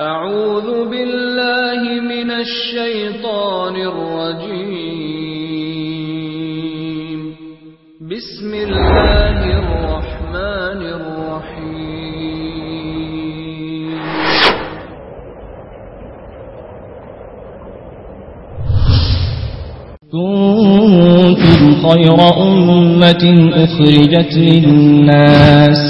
أعوذ بالله من الشيطان الرجيم. بسم الله الرحمن الرحيم. كنتم خير أمة أخرجت للناس.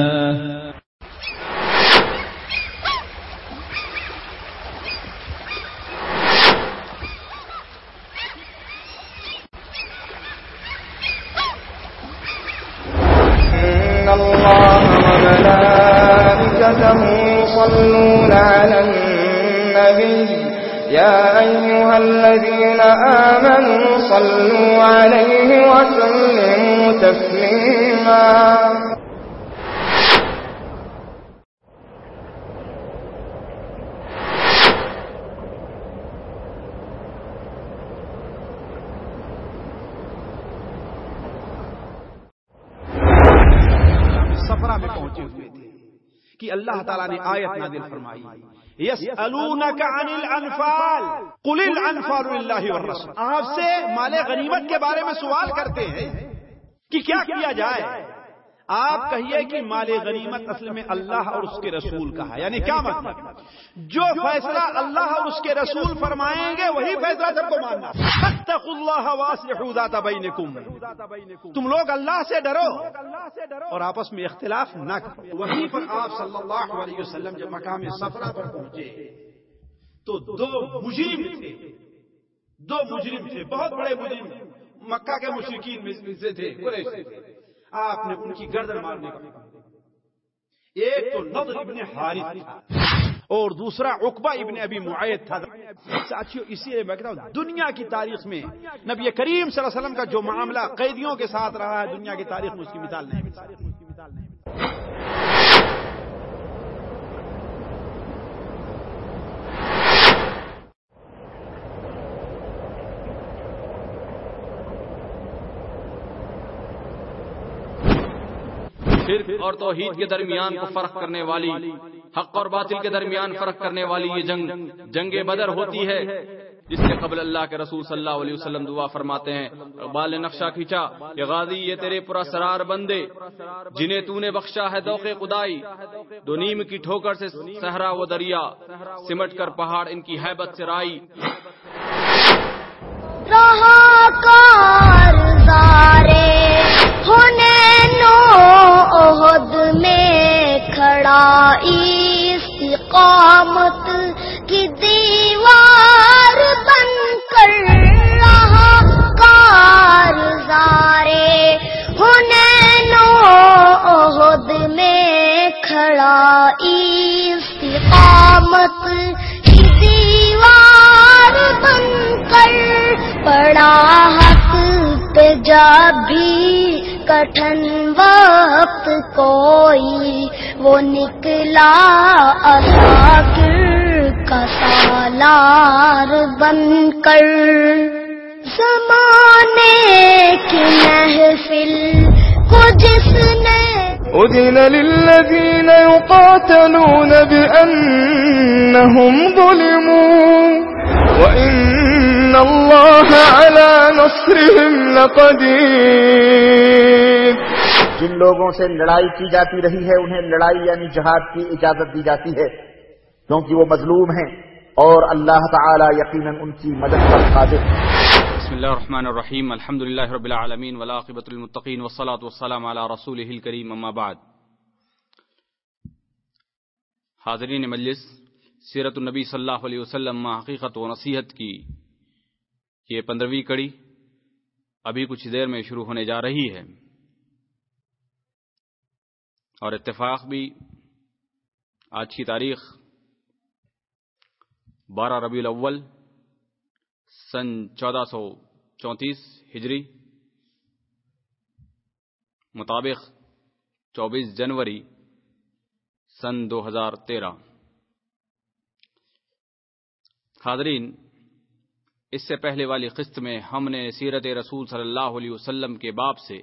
مال غنیمت کے بارے میں سوال کرتے ہیں کہ کیا کیا جائے؟ آپ کہیے کہ مال غنیمت اصل میں اللہ اور اس کے رسول کا ہے۔ یعنی کیا مطلب؟ جو فیصلہ اللہ اور اس کے رسول فرمائیں گے، وہی فیصلہ سب کو ماننا۔ فاتقوا اللہ واصلحوا ذات بینکم تم لوگ اللہ سے ڈرو اور آپس میں اختلاف نہ کرو۔ وہیں پر آپ صلی اللہ علیہ وسلم جب مقام سفرہ پر پہنچے، تو دو مجرم تھے۔ دو مجرم تھے، بہت بڑے مجرم۔ مکہ کے مشرقین میں سے تھے، قریش آپ نے ان کی گردن مارنے کا ایک تو نظر ابن حارث تھا اور دوسرا عقبہ ابن ابی معید تھا۔ ساتھیوں اسی لیے میں کہتا ہوں، دنیا کی تاریخ میں نبی کریم صلی اللہ علیہ وسلم کا جو معاملہ قیدیوں کے ساتھ رہا ہے، دنیا کی تاریخ میں اس کی مثال نہیں شرک اور توحید کے درمیان کو فرق کرنے والی، حق اور باطل کے درمیان فرق کرنے والی یہ جنگ جنگ بدر ہوتی ہے۔ جس سے قبل اللہ کے رسول صلی اللہ علیہ وسلم دعا فرماتے ہیں، اقبال نے نقشہ کھینچا یہ غازی یہ تیرے پورا سرار بندے، جنہیں تو نے بخشا ہے دوق خدائی۔ دو نیم کی ٹھوکر سے صحرا و دریا، سمٹ کر پہاڑ ان کی حیبت سے رائی۔ رہا کار کھڑا استقامت کی دیوار بن کر رہا کار زارے۔ ہونے نو عہد میں کھڑا، استقامت کی دیوار بن کر پڑا حق پہ جا بھی کٹھن وقت کوئی، وہ نکلا اثاکر کا سالار بن کر۔ زمانے کی محفل کو جس نے أذن للذين يقاتلون بأنهم ظلموا وإن الله على نصرهم لقدير جن لوگوں سے لڑائی کی جاتی رہی ہے انہیں لڑائی یعنی جہاد کی اجازت دی جاتی ہے کیونکہ وہ مظلوم ہیں اور اللہ تعالی یقیناً ان کی مدد پر قادر ہے بسم اللہ الرحمن الرحیم الحمد للہ رب العالمین ولاقبۃ المطقین والصلاة والسلام علی رسول الکریم اما بعد۔ حاضرین مجلس سیرت النبی صلی اللہ علیہ وسلم ما حقیقت و نصیحت کی۔ یہ پندرہویں کڑی ابھی کچھ دیر میں شروع ہونے جا رہی ہے۔ اور اتفاق بھی آج کی تاریخ بارہ ربیع الاول سن چودہ سو چونتیس ہجری مطابق چوبیس جنوری سن دو ہزار تیرہ۔ حاضرین اس سے پہلے والی قسط میں ہم نے سیرت رسول صلی اللہ علیہ وسلم کے باب سے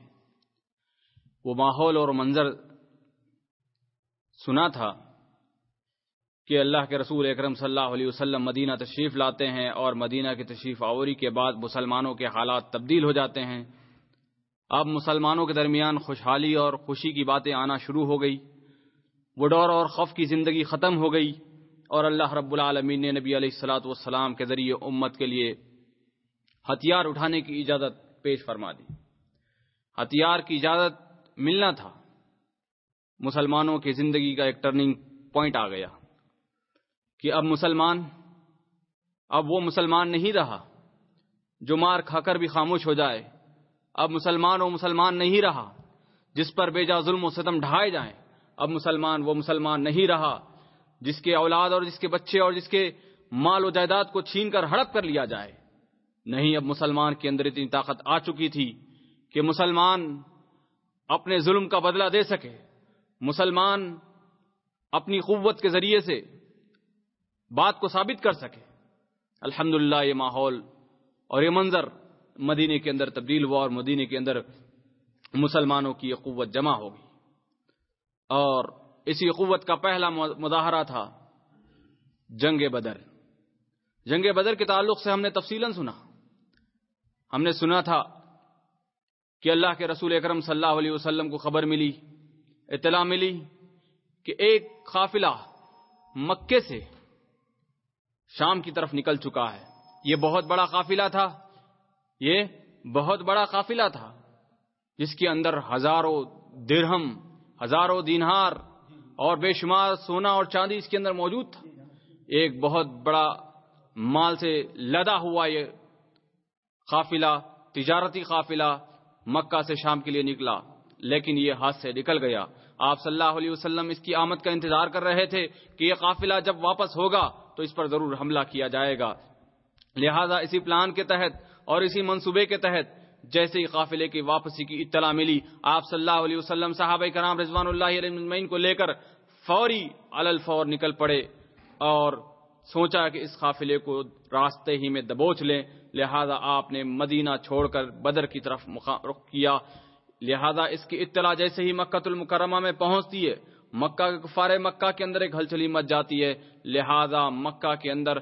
وہ ماحول اور منظر سنا تھا کہ اللہ کے رسول اکرم صلی اللہ علیہ وسلم مدینہ تشریف لاتے ہیں اور مدینہ کی تشریف آوری کے بعد مسلمانوں کے حالات تبدیل ہو جاتے ہیں۔ اب مسلمانوں کے درمیان خوشحالی اور خوشی کی باتیں آنا شروع ہو گئی۔ وہ ڈور اور خوف کی زندگی ختم ہو گئی۔ اور اللہ رب العالمین نے نبی علیہ السلاۃ والسلام کے ذریعے امت کے لیے ہتھیار اٹھانے کی اجازت پیش فرما دی۔ ہتھیار کی اجازت ملنا تھا۔ مسلمانوں کی زندگی کا ایک ٹرننگ پوائنٹ آ گیا کہ اب مسلمان، اب وہ مسلمان نہیں رہا جو مار کھا کر بھی خاموش ہو جائے۔ اب مسلمان وہ مسلمان نہیں رہا جس پر بے جا ظلم و ستم ڈھائے جائیں۔ اب مسلمان، وہ مسلمان نہیں رہا جس کے اولاد اور جس کے بچے اور جس کے مال و جائیداد کو چھین کر ہڑپ کر لیا جائے۔ نہیں، اب مسلمان کے اندر اتنی طاقت آ چکی تھی کہ مسلمان اپنے ظلم کا بدلہ دے سکے۔ مسلمان اپنی قوت کے ذریعے سے بات کو ثابت کر سکے۔ الحمد یہ ماحول اور یہ منظر مدینے کے اندر تبدیل ہوا اور مدینے کے اندر مسلمانوں کی یہ قوت جمع ہوگی۔ اور اسی قوت کا پہلا مظاہرہ تھا، جنگ بدر۔ جنگ بدر کے تعلق سے ہم نے تفصیل سنا۔ ہم نے سنا تھا کہ اللہ کے رسول اکرم صلی اللہ علیہ وسلم کو خبر ملی، اطلاع ملی کہ ایک قافلہ مکے سے شام کی طرف نکل چکا ہے۔ یہ بہت بڑا قافلہ تھا۔ یہ بہت بڑا قافلہ تھا، جس کے اندر ہزاروں درہم، ہزاروں دینہار اور بے شمار سونا اور چاندی اس کے اندر موجود تھا۔ ایک بہت بڑا مال سے لدا ہوا یہ قافلہ، تجارتی قافلہ مکہ سے شام کے لیے نکلا، لیکن یہ ہاتھ سے نکل گیا۔ آپ صلی اللہ علیہ وسلم اس کی آمد کا انتظار کر رہے تھے کہ یہ قافلہ جب واپس ہوگا تو اس پر ضرور حملہ کیا جائے گا۔ لہذا اسی پلان کے تحت اور اسی منصوبے کے تحت جیسے ہی قافلے کی واپسی کی اطلاع ملی، آپ صلی اللہ علیہ وسلم صحابہ کرام رضوان اللہ علیہ کو لے کر فوری الفور نکل پڑے اور سوچا کہ اس قافلے کو راستے ہی میں دبوچ لیں۔ لہذا آپ نے مدینہ چھوڑ کر بدر کی طرف رخ کیا۔ لہذا اس کی اطلاع جیسے ہی مکہ المکرمہ میں پہنچتی ہے۔ مکہ کے کفار مکہ کے اندر ایک ہلچلی مچ جاتی ہے۔ لہذا مکہ کے اندر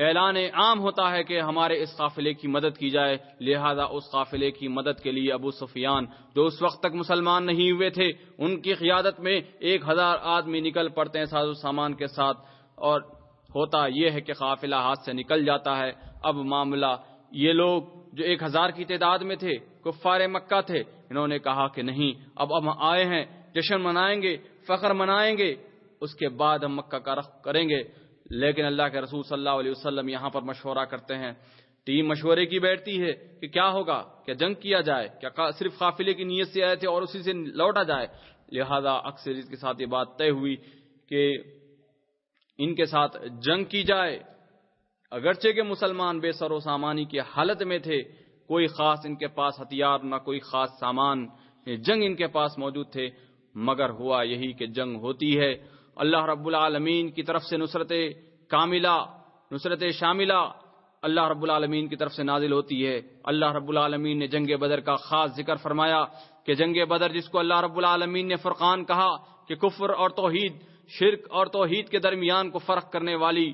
اعلان عام ہوتا ہے کہ ہمارے اس قافلے کی مدد کی جائے، لہذا اس قافلے کی مدد کے لیے ابو سفیان، جو اس وقت تک مسلمان نہیں ہوئے تھے، ان کی قیادت میں ایک ہزار آدمی نکل پڑتے ہیں ساز و سامان کے ساتھ۔ اور ہوتا یہ ہے کہ قافلہ ہاتھ سے نکل جاتا ہے۔ اب معاملہ یہ لوگ جو ایک ہزار کی تعداد میں تھے، کفار مکہ تھے، انہوں نے کہا کہ نہیں، اب اب آئے ہیں، جشن منائیں گے، فخر منائیں گے، اس کے بعد ہم مکہ کا رخ کریں گے۔ لیکن اللہ کے رسول صلی اللہ علیہ وسلم یہاں پر مشورہ کرتے ہیں۔ ٹیم مشورے کی بیٹھتی ہے کہ کیا ہوگا؟ کیا جنگ کیا جائے؟ کیا صرف قافلے کی نیت سے آئے تھے اور اسی سے لوٹا جائے؟ لہذا اکثر اس کے ساتھ یہ بات طے ہوئی کہ ان کے ساتھ جنگ کی جائے۔ اگرچہ کہ مسلمان بے سر و سامانی کی حالت میں تھے، کوئی خاص ان کے پاس ہتھیار نہ کوئی خاص سامان، جنگ ان کے پاس موجود تھے، مگر ہوا یہی کہ جنگ ہوتی ہے۔ اللہ رب العالمین کی طرف سے نصرت کاملہ، نصرت شاملہ اللہ رب العالمین کی طرف سے نازل ہوتی ہے۔ اللہ رب العالمین نے جنگ بدر کا خاص ذکر فرمایا کہ جنگ بدر جس کو اللہ رب العالمین نے فرقان کہا کہ کفر اور توحید، شرک اور توحید کے درمیان کو فرق کرنے والی،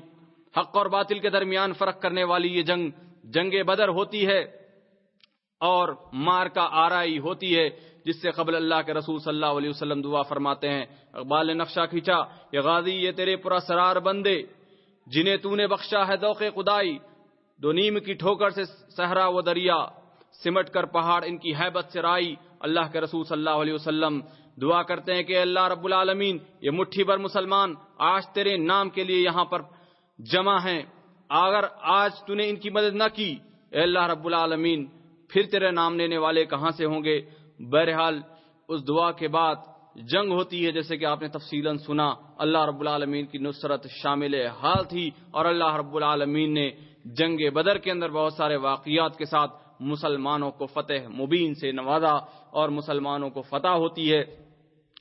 حق اور باطل کے درمیان فرق کرنے والی یہ جنگ جنگ بدر ہوتی ہے۔ اور مار کا آرائی ہوتی ہے، جس سے قبل اللہ کے رسول صلی اللہ علیہ وسلم دعا فرماتے ہیں، اقبال نے نقشہ کھینچا، یہ غازی، یہ تیرے پورا سرار بندے، جنہیں تو نے بخشا ہے دوق خدائی، دو نیم کی ٹھوکر سے صحرا و دریا، سمٹ کر پہاڑ ان کی حیبت سے رائی، اللہ کے رسول صلی اللہ علیہ وسلم دعا کرتے ہیں کہ اللہ رب العالمین، یہ مٹھی بھر مسلمان آج تیرے نام کے لیے یہاں پر جمع ہیں، اگر آج تو نے ان کی مدد نہ کی، اے اللہ رب العالمین پھر تیرے نام لینے والے کہاں سے ہوں گے؟ بہرحال اس دعا کے بعد جنگ ہوتی ہے، جیسے کہ آپ نے تفصیل سنا، اللہ رب العالمین کی نصرت شامل حال تھی اور اللہ رب العالمین نے جنگ بدر کے اندر بہت سارے واقعات کے ساتھ مسلمانوں کو فتح مبین سے نوازا اور مسلمانوں کو فتح ہوتی ہے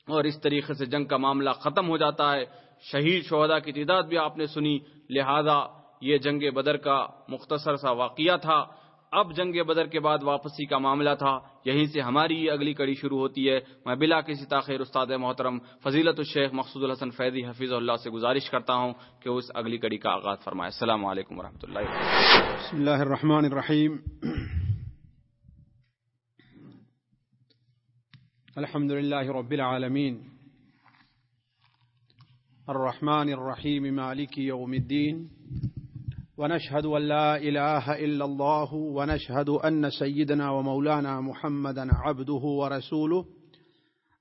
اور اس طریقے سے جنگ کا معاملہ ختم ہو جاتا ہے۔ شہید شہدا کی تعداد بھی آپ نے سنی، لہذا یہ جنگ بدر کا مختصر سا واقعہ تھا۔ اب جنگ بدر کے بعد واپسی کا معاملہ تھا۔ یہیں سے ہماری اگلی کڑی شروع ہوتی ہے۔ میں بلا کسی تاخیر استاد محترم فضیلت الشیخ مقصود الحسن فیضی حفیظ اللہ سے گزارش کرتا ہوں کہ اس اگلی کڑی کا آغاز فرمائے۔ السلام علیکم ورحمۃ اللہ بسم اللہ الرحمن الرحیم۔ الحمد للہ رب العالمین۔ الرحمن الرحیم، مالک یوم الدین۔ ونشهد أن لا إله إلا الله ونشهد أن سيدنا ومولانا محمدا عبده ورسوله.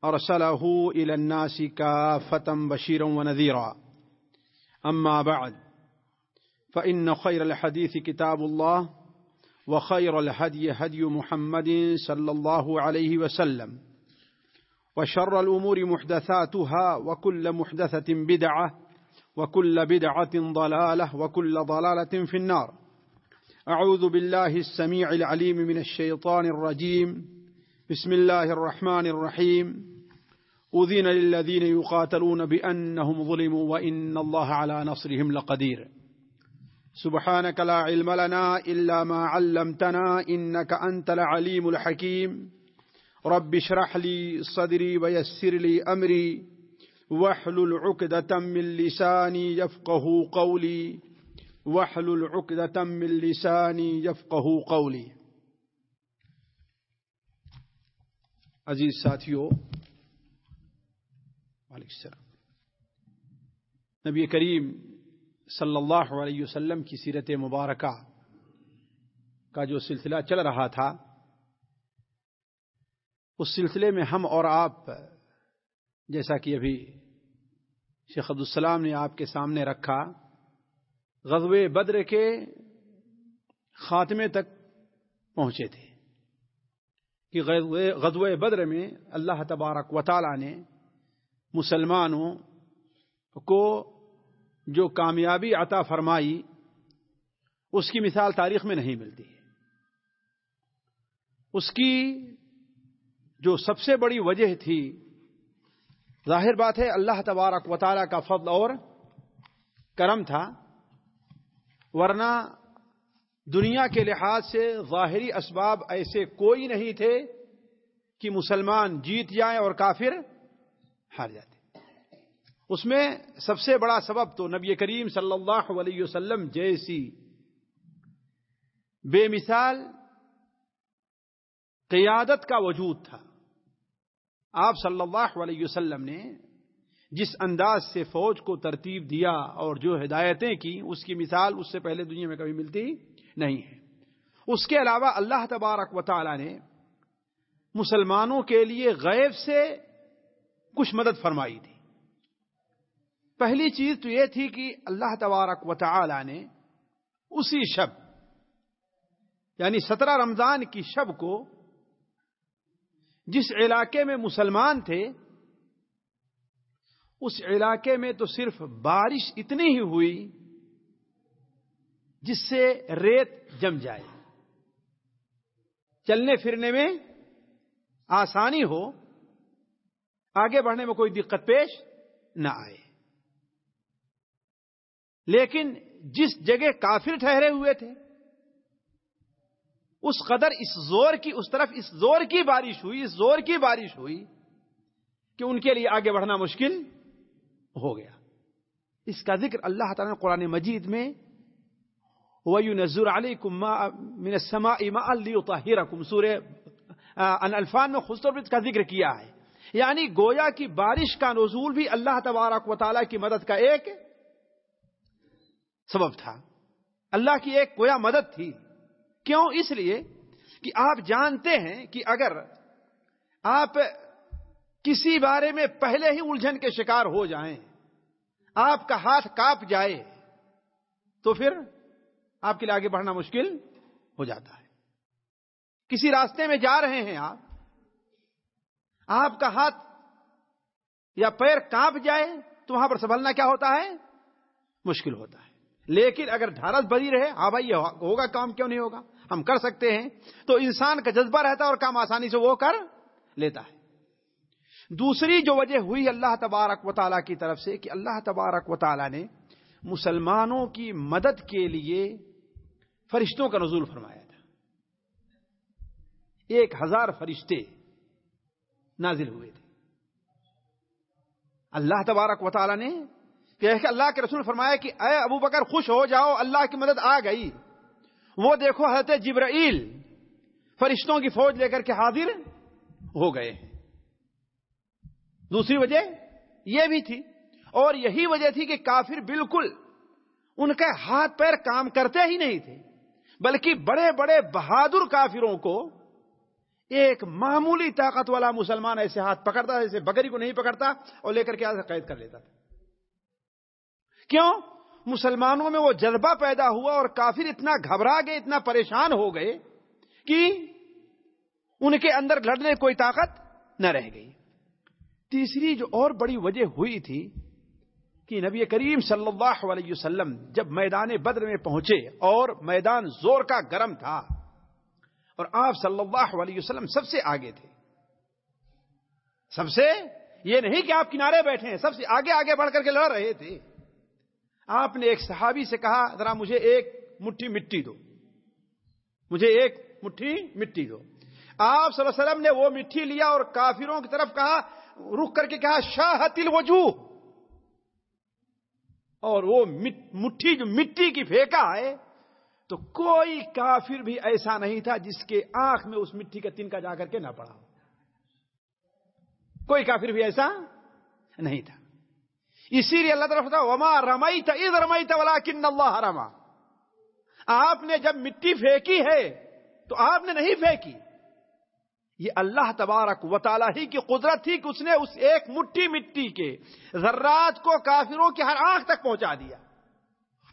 أرسله إلى الناس كافة بشيرا ونذيرا. أما بعد، فإن خير الحديث كتاب الله، وخير الهدي هدي محمد صلى الله عليه وسلم. وشر الأمور محدثاتها، وكل محدثة بدعة وكل بدعة ضلالة وكل ضلالة في النار. أعوذ بالله السميع العليم من الشيطان الرجيم. بسم الله الرحمن الرحيم. أذن للذين يقاتلون بأنهم ظلموا وإن الله على نصرهم لقدير. سبحانك لا علم لنا إلا ما علمتنا إنك أنت العليم الحكيم. رب اشرح لي صدري ويسر لي أمري. واحلل عقدة من لساني يفقه قولي. واحلل عقدة من لساني يفقه قولي. عزیز ساتھیو، وعلیکم السلام. نبی کریم صلی اللہ علیہ وسلم کی سیرت مبارکہ کا جو سلسلہ چل رہا تھا، اس سلسلے میں ہم اور آپ جیسا کہ ابھی شیخ عبدالسلام نے آپ کے سامنے رکھا غزو بدر کے خاتمے تک پہنچے تھے کہ غزو بدر میں اللہ تبارک و تعالی نے مسلمانوں کو جو کامیابی عطا فرمائی، اس کی مثال تاریخ میں نہیں ملتی اس کی جو سب سے بڑی وجہ تھی ظاہر بات ہے اللہ تبارک و تعالیٰ کا فضل اور کرم تھا، ورنہ دنیا کے لحاظ سے ظاہری اسباب ایسے کوئی نہیں تھے کہ مسلمان جیت جائیں اور کافر ہار جاتے۔ اس میں سب سے بڑا سبب تو نبی کریم صلی اللہ علیہ وسلم جیسی بے مثال قیادت کا وجود تھا۔ آپ صلی اللہ علیہ وسلم نے جس انداز سے فوج کو ترتیب دیا اور جو ہدایتیں کی، اس کی مثال اس سے پہلے دنیا میں کبھی ملتی نہیں ہے۔ اس کے علاوہ اللہ تبارک و تعالی نے مسلمانوں کے لیے غیب سے کچھ مدد فرمائی تھی۔ پہلی چیز تو یہ تھی کہ اللہ تبارک و تعالی نے اسی شب یعنی سترہ رمضان کی شب کو جس علاقے میں مسلمان تھے، اس علاقے میں تو صرف بارش اتنی ہی ہوئی جس سے ریت جم جائے۔ چلنے پھرنے میں آسانی ہو، آگے بڑھنے میں کوئی دقت پیش نہ آئے۔ لیکن جس جگہ کافر ٹھہرے ہوئے تھے اس قدر اس زور کی، اس طرف اس زور کی بارش ہوئی، اس زور کی بارش ہوئی کہ ان کے لیے آگے بڑھنا مشکل ہو گیا۔ اس کا ذکر اللہ تعالیٰ نے قرآن مجید میں نظر علی کما کم سور الفان میں خصوص کا ذکر کیا ہے۔ یعنی گویا کی بارش کا نزول بھی اللہ تبارک و تعالیٰ کی مدد کا ایک سبب تھا۔ اللہ کی ایک گویا مدد تھی۔ کیوں اس لیے کہ آپ جانتے ہیں کہ اگر آپ کسی بارے میں پہلے ہی الجھن کے شکار ہو جائیں، آپ کا ہاتھ کاپ جائے، تو پھر آپ کے لیے آگے بڑھنا مشکل ہو جاتا ہے۔ کسی راستے میں جا رہے ہیں آپ آپ کا ہاتھ یا پیر کانپ جائے تو وہاں پر سنبھلنا کیا ہوتا ہے؟ مشکل ہوتا ہے۔ لیکن اگر ڈھارس بری رہے ہاں بھائی ہوگا، کام کیوں نہیں ہوگا؟ ہم کر سکتے ہیں۔ تو انسان کا جذبہ رہتا ہے اور کام آسانی سے وہ کر لیتا ہے۔ دوسری جو وجہ ہوئی اللہ تبارک و تعالیٰ کی طرف سے کہ اللہ تبارک و تعالیٰ نے مسلمانوں کی مدد کے لیے فرشتوں کا نزول فرمایا تھا۔ ایک ہزار فرشتے نازل ہوئے تھے۔ اللہ تبارک و تعالی نے کہ اللہ کے رسول فرمایا کہ اے ابو بکر خوش ہو جاؤ، اللہ کی مدد آ گئی۔ وہ دیکھو حضرت جبرائیل فرشتوں کی فوج لے کر کے حاضر ہو گئے۔ دوسری وجہ یہ بھی تھی اور یہی وجہ تھی کہ کافر بالکل ان کے ہاتھ پیر کام کرتے ہی نہیں تھے، بلکہ بڑے بڑے بہادر کافروں کو ایک معمولی طاقت والا مسلمان ایسے ہاتھ پکڑتا جیسے بکری کو نہیں پکڑتا اور لے کر کے قید کر لیتا تھا۔ کیوں؟ مسلمانوں میں وہ جذبہ پیدا ہوا اور کافر اتنا گھبرا گئے، اتنا پریشان ہو گئے کہ ان کے اندر لڑنے کوئی طاقت نہ رہ گئی۔ تیسری جو اور بڑی وجہ ہوئی تھی کہ نبی کریم صلی اللہ علیہ وسلم جب میدان بدر میں پہنچے اور میدان زور کا گرم تھا اور آپ صلی اللہ علیہ وسلم سب سے آگے تھے۔ سب سے یہ نہیں کہ آپ کنارے بیٹھے ہیں، سب سے آگے آگے بڑھ کر کے لڑ رہے تھے۔ آپ نے ایک صحابی سے کہا، ذرا مجھے ایک مٹھی مٹی دو۔ مجھے ایک مٹھی مٹی دو۔ آپ صلی اللہ علیہ وسلم نے وہ مٹھی لیا اور کافروں کی طرف کہا رک کر کے کہا شاہ تل اور وہ مٹھی جو مٹی کی پھینکا ہے، تو کوئی کافر بھی ایسا نہیں تھا جس کے آنکھ میں اس مٹی کا تنکا جا کر کے نہ پڑا کوئی کافر بھی ایسا نہیں تھا۔ اسی لیے اللہ طرف وما اللہ رما آپ نے جب مٹی پھینکی ہے، تو آپ نے نہیں پھینکی۔ یہ اللہ تبارک و تعالی ہی کی قدرت تھی کہ اس نے اس ایک مٹھی مٹی کے ذرات کو کافروں کی ہر آنکھ تک پہنچا دیا۔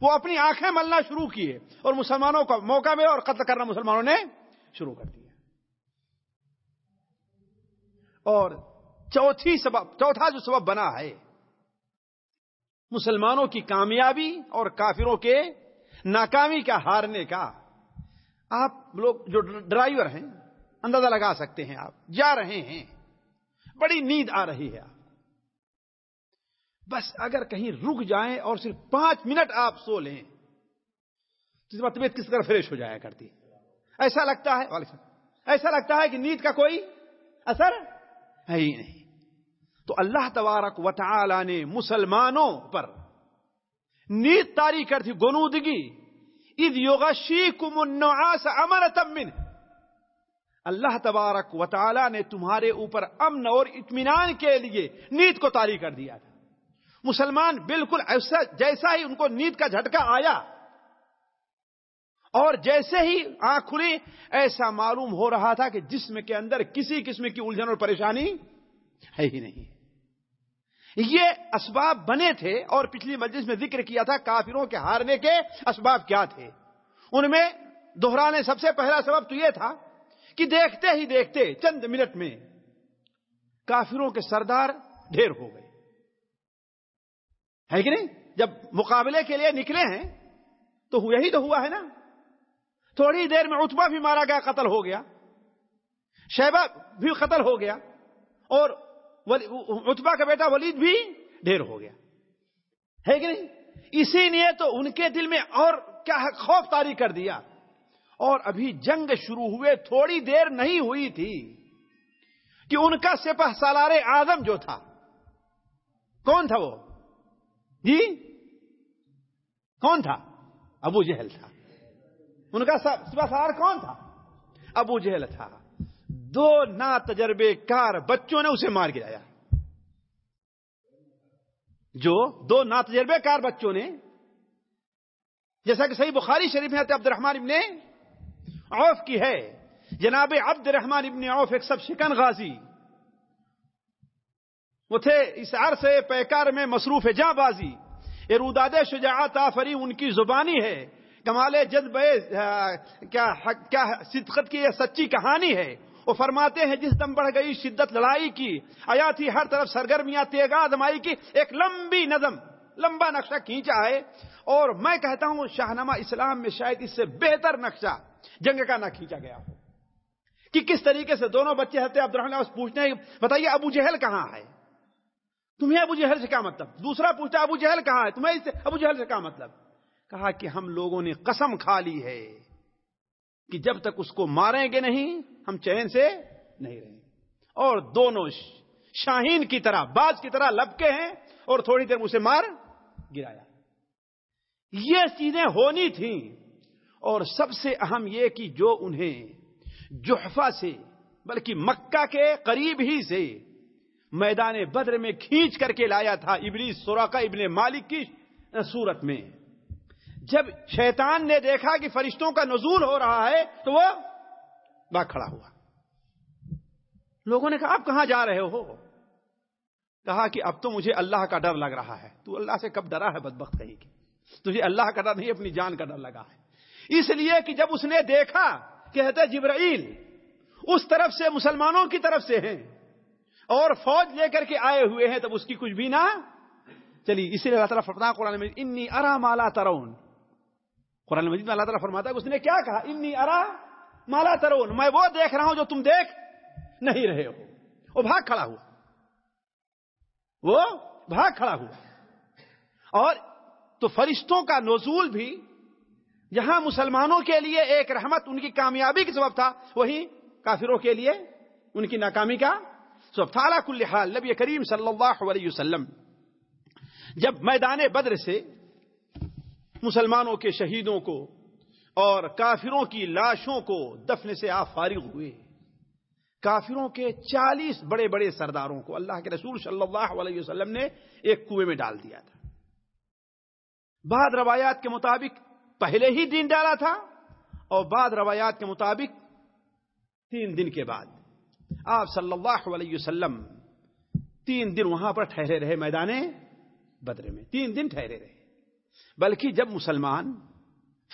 وہ اپنی آنکھیں ملنا شروع کیے اور مسلمانوں کو موقع ملا اور قتل کرنا مسلمانوں نے شروع کر دیا۔ اور چوتھی سبب، چوتھا جو سبب بنا ہے مسلمانوں کی کامیابی اور کافروں کے ناکامی کا ہارنے کا آپ لوگ جو ڈرائیور ہیں، اندازہ لگا سکتے ہیں آپ، جا رہے ہیں۔ بڑی نیند آ رہی ہے آپ۔ بس اگر کہیں رک جائیں اور صرف پانچ منٹ آپ سو لیں، تو طبیعت کس طرح فریش ہو جایا کرتی۔ ایسا لگتا ہے ایسا لگتا ہے کہ نیند کا کوئی اثر ہے ہی نہیں۔ تو اللہ تبارک و تعالی نے مسلمانوں پر نیند تاری کر تھی، گنودگی۔ اد یوگا شی کم امر اللہ تبارک و تعالی نے تمہارے اوپر امن اور اطمینان کے لیے نیند کو تاری کر دیا تھا۔ مسلمان بالکل ایسا، جیسا ہی ان کو نیند کا جھٹکا آیا۔ اور جیسے ہی آنکھ کھلی ایسا معلوم ہو رہا تھا کہ جسم کے اندر کسی قسم کی الجھن اور پریشانی ہے ہی نہیں۔ یہ اسباب بنے تھے اور پچھلی مجلس میں ذکر کیا تھا کافروں کے ہارنے کے اسباب کیا تھے۔ ان میں دوہرانے سب سے پہلا سبب تو یہ تھا کہ دیکھتے ہی دیکھتے چند منٹ میں کافروں کے سردار ڈھیر ہو گئے۔ ہے کہ نہیں؟ جب مقابلے کے لیے نکلے ہیں تو یہی تو ہوا ہے نا۔ تھوڑی دیر میں اتبا بھی مارا گیا، قتل ہو گیا۔ شہبہ بھی قتل ہو گیا اور اتبا کا بیٹا ولید بھی ڈھیر ہو گیا۔ ہے کہ نہیں؟ اسی لیے تو ان کے دل میں اور کیا خوف تاری کر دیا۔ اور ابھی جنگ شروع ہوئے، تھوڑی دیر نہیں ہوئی تھی کہ ان کا سپہ سالار آدم جو تھا۔ کون تھا وہ؟ جی؟ کون تھا؟ ابو جہل تھا۔ ان کا سپہ سالار کون تھا؟ ابو جہل تھا۔ دو نا تجربے کار بچوں نے اسے مار گرایا۔ جو دو نا تجربے کار بچوں نے، جیسا کہ صحیح بخاری شریف میں عبد الرحمان ابن عوف کی ہے۔ جناب عبد الرحمان ابن عوف ایک سب شکن غازی۔ وہ تھے اس عرصے پیکار میں مصروف جاں بازی۔ اروداد شجاعت آفری ان کی زبانی ہے۔ کمال جذب کیا صدقت کی یہ سچی کہانی ہے۔ وہ فرماتے ہیں جس دم بڑھ گئی شدت لڑائی کی آیا تھی ہر طرف سرگرمیاں تیگا کی، ایک لمبی نظم، لمبا نقشہ کھینچا ہے اور میں کہتا ہوں، شاہنامہ اسلام میں شاید اس سے بہتر نقشہ جنگ کا نہ کھینچا گیا ہو۔ کہ کس طریقے سے دونوں بچے ہتے عبد الرحمان پوچھنے بتائیے ابو جہل کہاں ہے؟ تمہیں ابو جہل سے کیا مطلب؟ دوسرا پوچھتا ابو جہل کہاں ہے؟ تمہیں اس سے ابو جہل سے کیا مطلب؟ کہا کہ ہم لوگوں نے قسم کھا لی ہے کہ جب تک اس کو ماریں گے نہیں ہم چین سے نہیں رہیں۔ اور دونوں شاہین کی طرح، باز کی طرح لپکے ہیں اور تھوڑی دیر اسے مار گرایا۔ یہ چیزیں ہونی تھیں۔ اور سب سے اہم یہ کہ جو انہیں جوحفا سے، بلکہ مکہ کے قریب ہی سے میدان بدر میں کھینچ کر کے لایا تھا ابلی سوراقا ابن مالک کی صورت میں۔ جب شیطان نے دیکھا کہ فرشتوں کا نزول ہو رہا ہے تو وہ باغ کھڑا ہوا۔ لوگوں نے کہا آپ کہاں جا رہے ہو؟ کہا کہ اب تو مجھے اللہ کا ڈر لگ رہا ہے۔ تو اللہ سے کب ڈرا ہے بدبخت کہیں کی تجھے اللہ کا ڈر نہیں، اپنی جان کا ڈر لگا ہے۔ اس لیے کہ جب اس نے دیکھا، کہتے جبرائیل اس طرف سے مسلمانوں کی طرف سے ہیں اور فوج لے کر کے آئے ہوئے ہیں، تب اس کی کچھ بھی نہ چلی۔ اسی لیے اللہ تعالیٰ فرماتا قرآن میں انی ارا مالا ترون۔ قرآن مجید میں اللہ تعالیٰ فرماتا ہے اس نے کیا کہا؟ انی ارا مالا ترون میں وہ دیکھ رہا ہوں جو تم دیکھ نہیں رہے ہو۔ وہ بھاگ کھڑا ہوا۔ وہ بھاگ کھڑا ہوا۔ اور تو فرشتوں کا نزول بھی جہاں مسلمانوں کے لیے ایک رحمت، ان کی کامیابی کی سبب تھا۔ وہی کافروں کے لیے ان کی ناکامی کا سبب تھا۔ کل حال نبی کریم صلی اللہ علیہ وسلم جب میدان بدر سے مسلمانوں کے شہیدوں کو اور کافروں کی لاشوں کو دفن سے آپ فارغ ہوئے۔ کافروں کے چالیس بڑے بڑے سرداروں کو اللہ کے رسول صلی اللہ علیہ وسلم نے ایک کنویں میں ڈال دیا تھا۔ بعد روایات کے مطابق پہلے ہی دن ڈالا تھا اور بعد روایات کے مطابق تین دن کے بعد آپ صلی اللہ علیہ وسلم تین دن وہاں پر ٹھہرے رہے میدان بدرے میں۔ تین دن ٹھہرے رہے۔ بلکہ جب مسلمان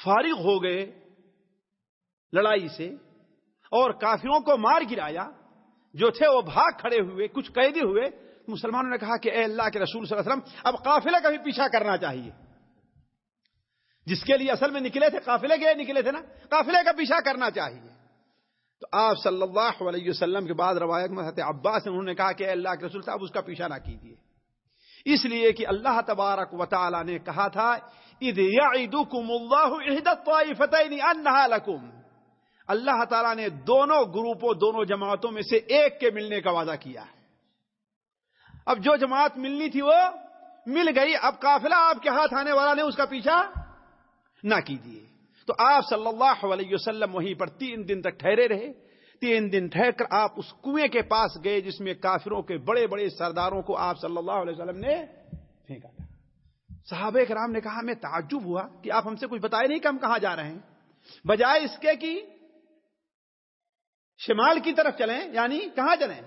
فارغ ہو گئے لڑائی سے اور کافروں کو مار گرایا، جو تھے وہ بھاگ کھڑے ہوئے، کچھ قیدی ہوئے۔ مسلمانوں نے کہا کہ اے اللہ کے رسول صلی اللہ علیہ وسلم، اب قافلے کا بھی پیچھا کرنا چاہیے۔ جس کے لیے اصل میں نکلے تھے، قافلے کے نکلے تھے نا، قافلے کا پیچھا کرنا چاہیے۔ تو آپ صلی اللہ علیہ وسلم کے بعد روایت میں عباس نے انہوں نے کہا کہ اے اللہ کے رسول صاحب، اس کا پیچھا نہ کیجیے۔ اس لیے کہ اللہ تبارک و تعالی نے کہا تھا اللہ تعالیٰ نے دونوں گروپوں، دونوں جماعتوں میں سے ایک کے ملنے کا وعدہ کیا۔ ہے اب جو جماعت ملنی تھی وہ مل گئی، اب قافلہ آپ کے ہاتھ آنے والا نے اس کا پیچھا نہ کیجیے۔ تو آپ صلی اللہ علیہ وسلم وہیں پر تین دن تک ٹھہرے رہے۔ تین دن ٹھہر کر آپ اس کنویں کے پاس گئے جس میں کافروں کے بڑے بڑے سرداروں کو آپ صلی اللہ علیہ وسلم نے پھینکا تھا۔ صحابہ کرام نے کہا میں تعجب ہوا کہ آپ ہم سے کچھ بتائے نہیں کہ ہم کہاں جا رہے ہیں۔ بجائے اس کے کہ شمال کی طرف چلیں یعنی کہاں چلیں؟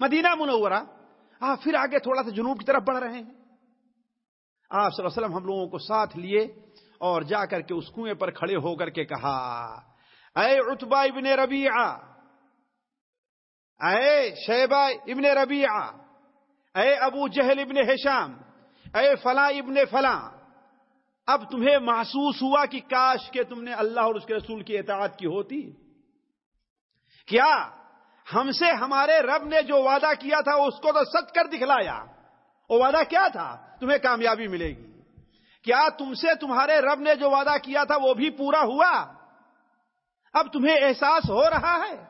مدینہ منورہ۔ آپ پھر آگے تھوڑا سا جنوب کی طرف بڑھ رہے ہیں۔ آپ صلی اللہ علیہ وسلم ہم لوگوں کو ساتھ لیے اور جا کر کے اس کنویں پر کھڑے ہو کر کے کہا اے اتبا ابن ربیعہ، اے شیبہ ابن ربیعہ، اے ابو جہل ابن حشام، اے فلاں ابن فلاں، اب تمہیں محسوس ہوا کہ کاش کہ تم نے اللہ اور اس کے رسول کی اطاعت کی ہوتی۔ کیا ہم سے ہمارے رب نے جو وعدہ کیا تھا اس کو تو سچ کر دکھلایا؟ وہ وعدہ کیا تھا؟ تمہیں کامیابی ملے گی۔ کیا تم سے تمہارے رب نے جو وعدہ کیا تھا وہ بھی پورا ہوا؟ اب تمہیں احساس ہو رہا ہے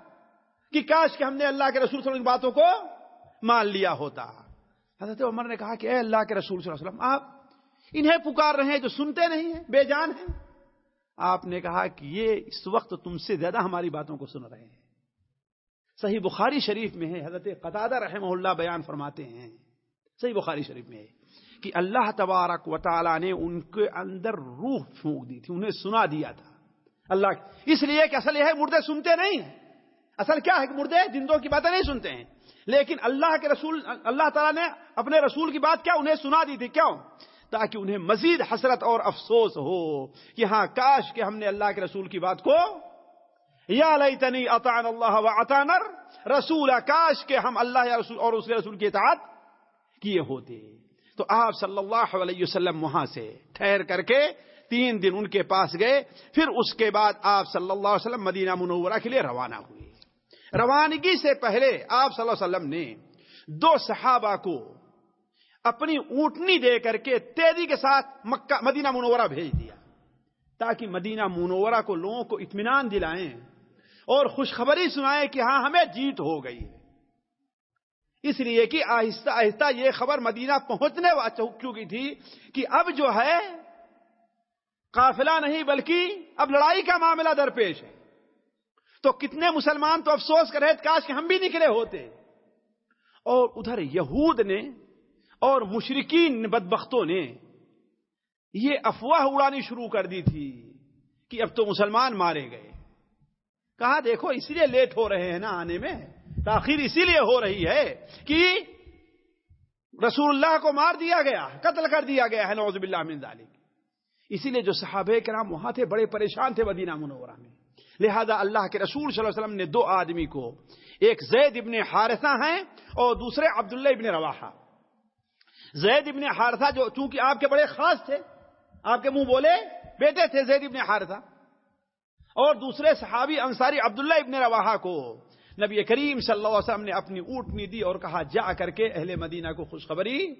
کہ کاش کہ ہم نے اللہ کے رسول صلی اللہ علیہ وسلم کی باتوں کو مان لیا ہوتا۔ حضرت عمر نے کہا کہ اے اللہ کے رسول صلی اللہ علیہ وسلم، آپ انہیں پکار رہے ہیں جو سنتے نہیں ہیں، بے جان ہیں۔ آپ نے کہا کہ یہ اس وقت تم سے زیادہ ہماری باتوں کو سن رہے ہیں۔ صحیح بخاری شریف میں ہے، حضرت قطادہ رحمہ اللہ بیان فرماتے ہیں۔ صحیح بخاری شریف میں ہے کہ اللہ تبارک و تعالی نے ان کے اندر روح پھونک دی تھی، انہیں سنا دیا تھا۔ اللہ اس لیے کہ اصل یہ ہے مردے سنتے نہیں۔ ہیں اصل کیا ہے کہ مردے زندوں کی باتیں نہیں سنتے ہیں۔ لیکن اللہ کے رسول، اللہ تعالیٰ نے اپنے رسول کی بات کیا، انہیں سنا دی تھی۔ کیوں؟ تاکہ انہیں مزید حسرت اور افسوس ہو کہ ہاں کاش کہ ہم نے اللہ کے رسول کی بات کو، یا لیتنی اطان اللہ و اطانر رسول کاش کہ ہم اللہ یا رسول اور اس کے رسول کی اطاعت کیے ہوتے۔ تو آپ صلی اللہ علیہ وسلم وہاں سے ٹھہر کر کے تین دن ان کے پاس گئے، پھر اس کے بعد آپ صلی اللہ علیہ وسلم مدینہ منورہ کے لیے روانہ ہوئے۔ روانگی سے پہلے آپ صلی اللہ علیہ وسلم نے دو صحابہ کو اپنی اونٹنی دے کر کے تیزی کے ساتھ مکہ، مدینہ منورہ بھیج دیا، تاکہ مدینہ منورہ کو لوگوں کو اطمینان دلائیں اور خوشخبری سنائیں کہ ہاں ہمیں جیت ہو گئی ہے۔ اس لیے کہ آہستہ آہستہ یہ خبر مدینہ پہنچنے چکی تھی کہ اب جو ہے قافلہ نہیں بلکہ اب لڑائی کا معاملہ درپیش ہے۔ تو کتنے مسلمان تو افسوس کر رہے کاش کہ ہم بھی نکلے ہوتے۔ اور ادھر یہود نے اور مشرقین بدبختوں نے یہ افواہ اڑانی شروع کر دی تھی کہ اب تو مسلمان مارے گئے۔ کہا دیکھو، اس لیے لیٹ ہو رہے ہیں نا آنے میں۔ تاخیر اسی لیے ہو رہی ہے کہ رسول اللہ کو مار دیا گیا، قتل کر دیا گیا ہے نوز باللہ من ذالک۔ اسی لیے جو صحابہ کرام وہاں تھے، بڑے پریشان تھے مدینہ منورہ میں۔ لہذا اللہ کے رسول صلی اللہ علیہ وسلم نے دو آدمی کو، ایک زید ابن حارثہ ہیں اور دوسرے عبداللہ ابن رواحہ۔ زید ابن حارثہ جو، چونکہ آپ کے بڑے خاص تھے، آپ کے منہ بولے، بیٹے تھے زید ابن حارثہ۔ اور دوسرے صحابی انصاری عبداللہ ابن رواحہ کو، نبی کریم صلی اللہ علیہ وسلم نے اپنی اونٹنی دی اور کہا، جا کر کے اہل مدینہ کو خوشخبری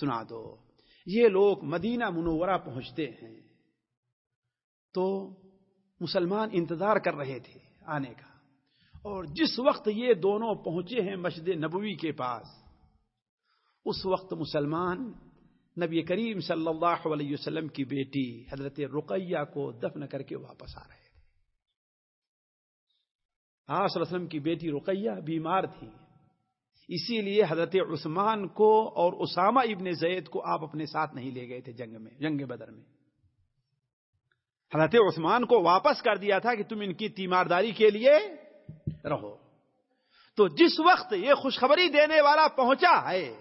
سنا دو۔ یہ لوگ مدینہ منورہ پہنچتے ہیں۔ تو مسلمان انتظار کر رہے تھے آنے کا۔ اور جس وقت یہ دونوں پہنچے ہیں مسجد نبوی کے پاس، اس وقت مسلمان نبی کریم صلی اللہ علیہ وسلم کی بیٹی حضرت رقیہ کو دفن کر کے واپس آ رہے تھے۔ آس وسلم کی بیٹی رقیہ بیمار تھی۔ اسی لیے حضرت عثمان کو اور اسامہ ابن زید کو آپ اپنے ساتھ نہیں لے گئے تھے جنگ میں، جنگ بدر میں۔ حضرت عثمان کو واپس کر دیا تھا کہ تم ان کی تیمارداری کے لیے رہو۔ تو جس وقت یہ خوشخبری دینے والا پہنچا ہے،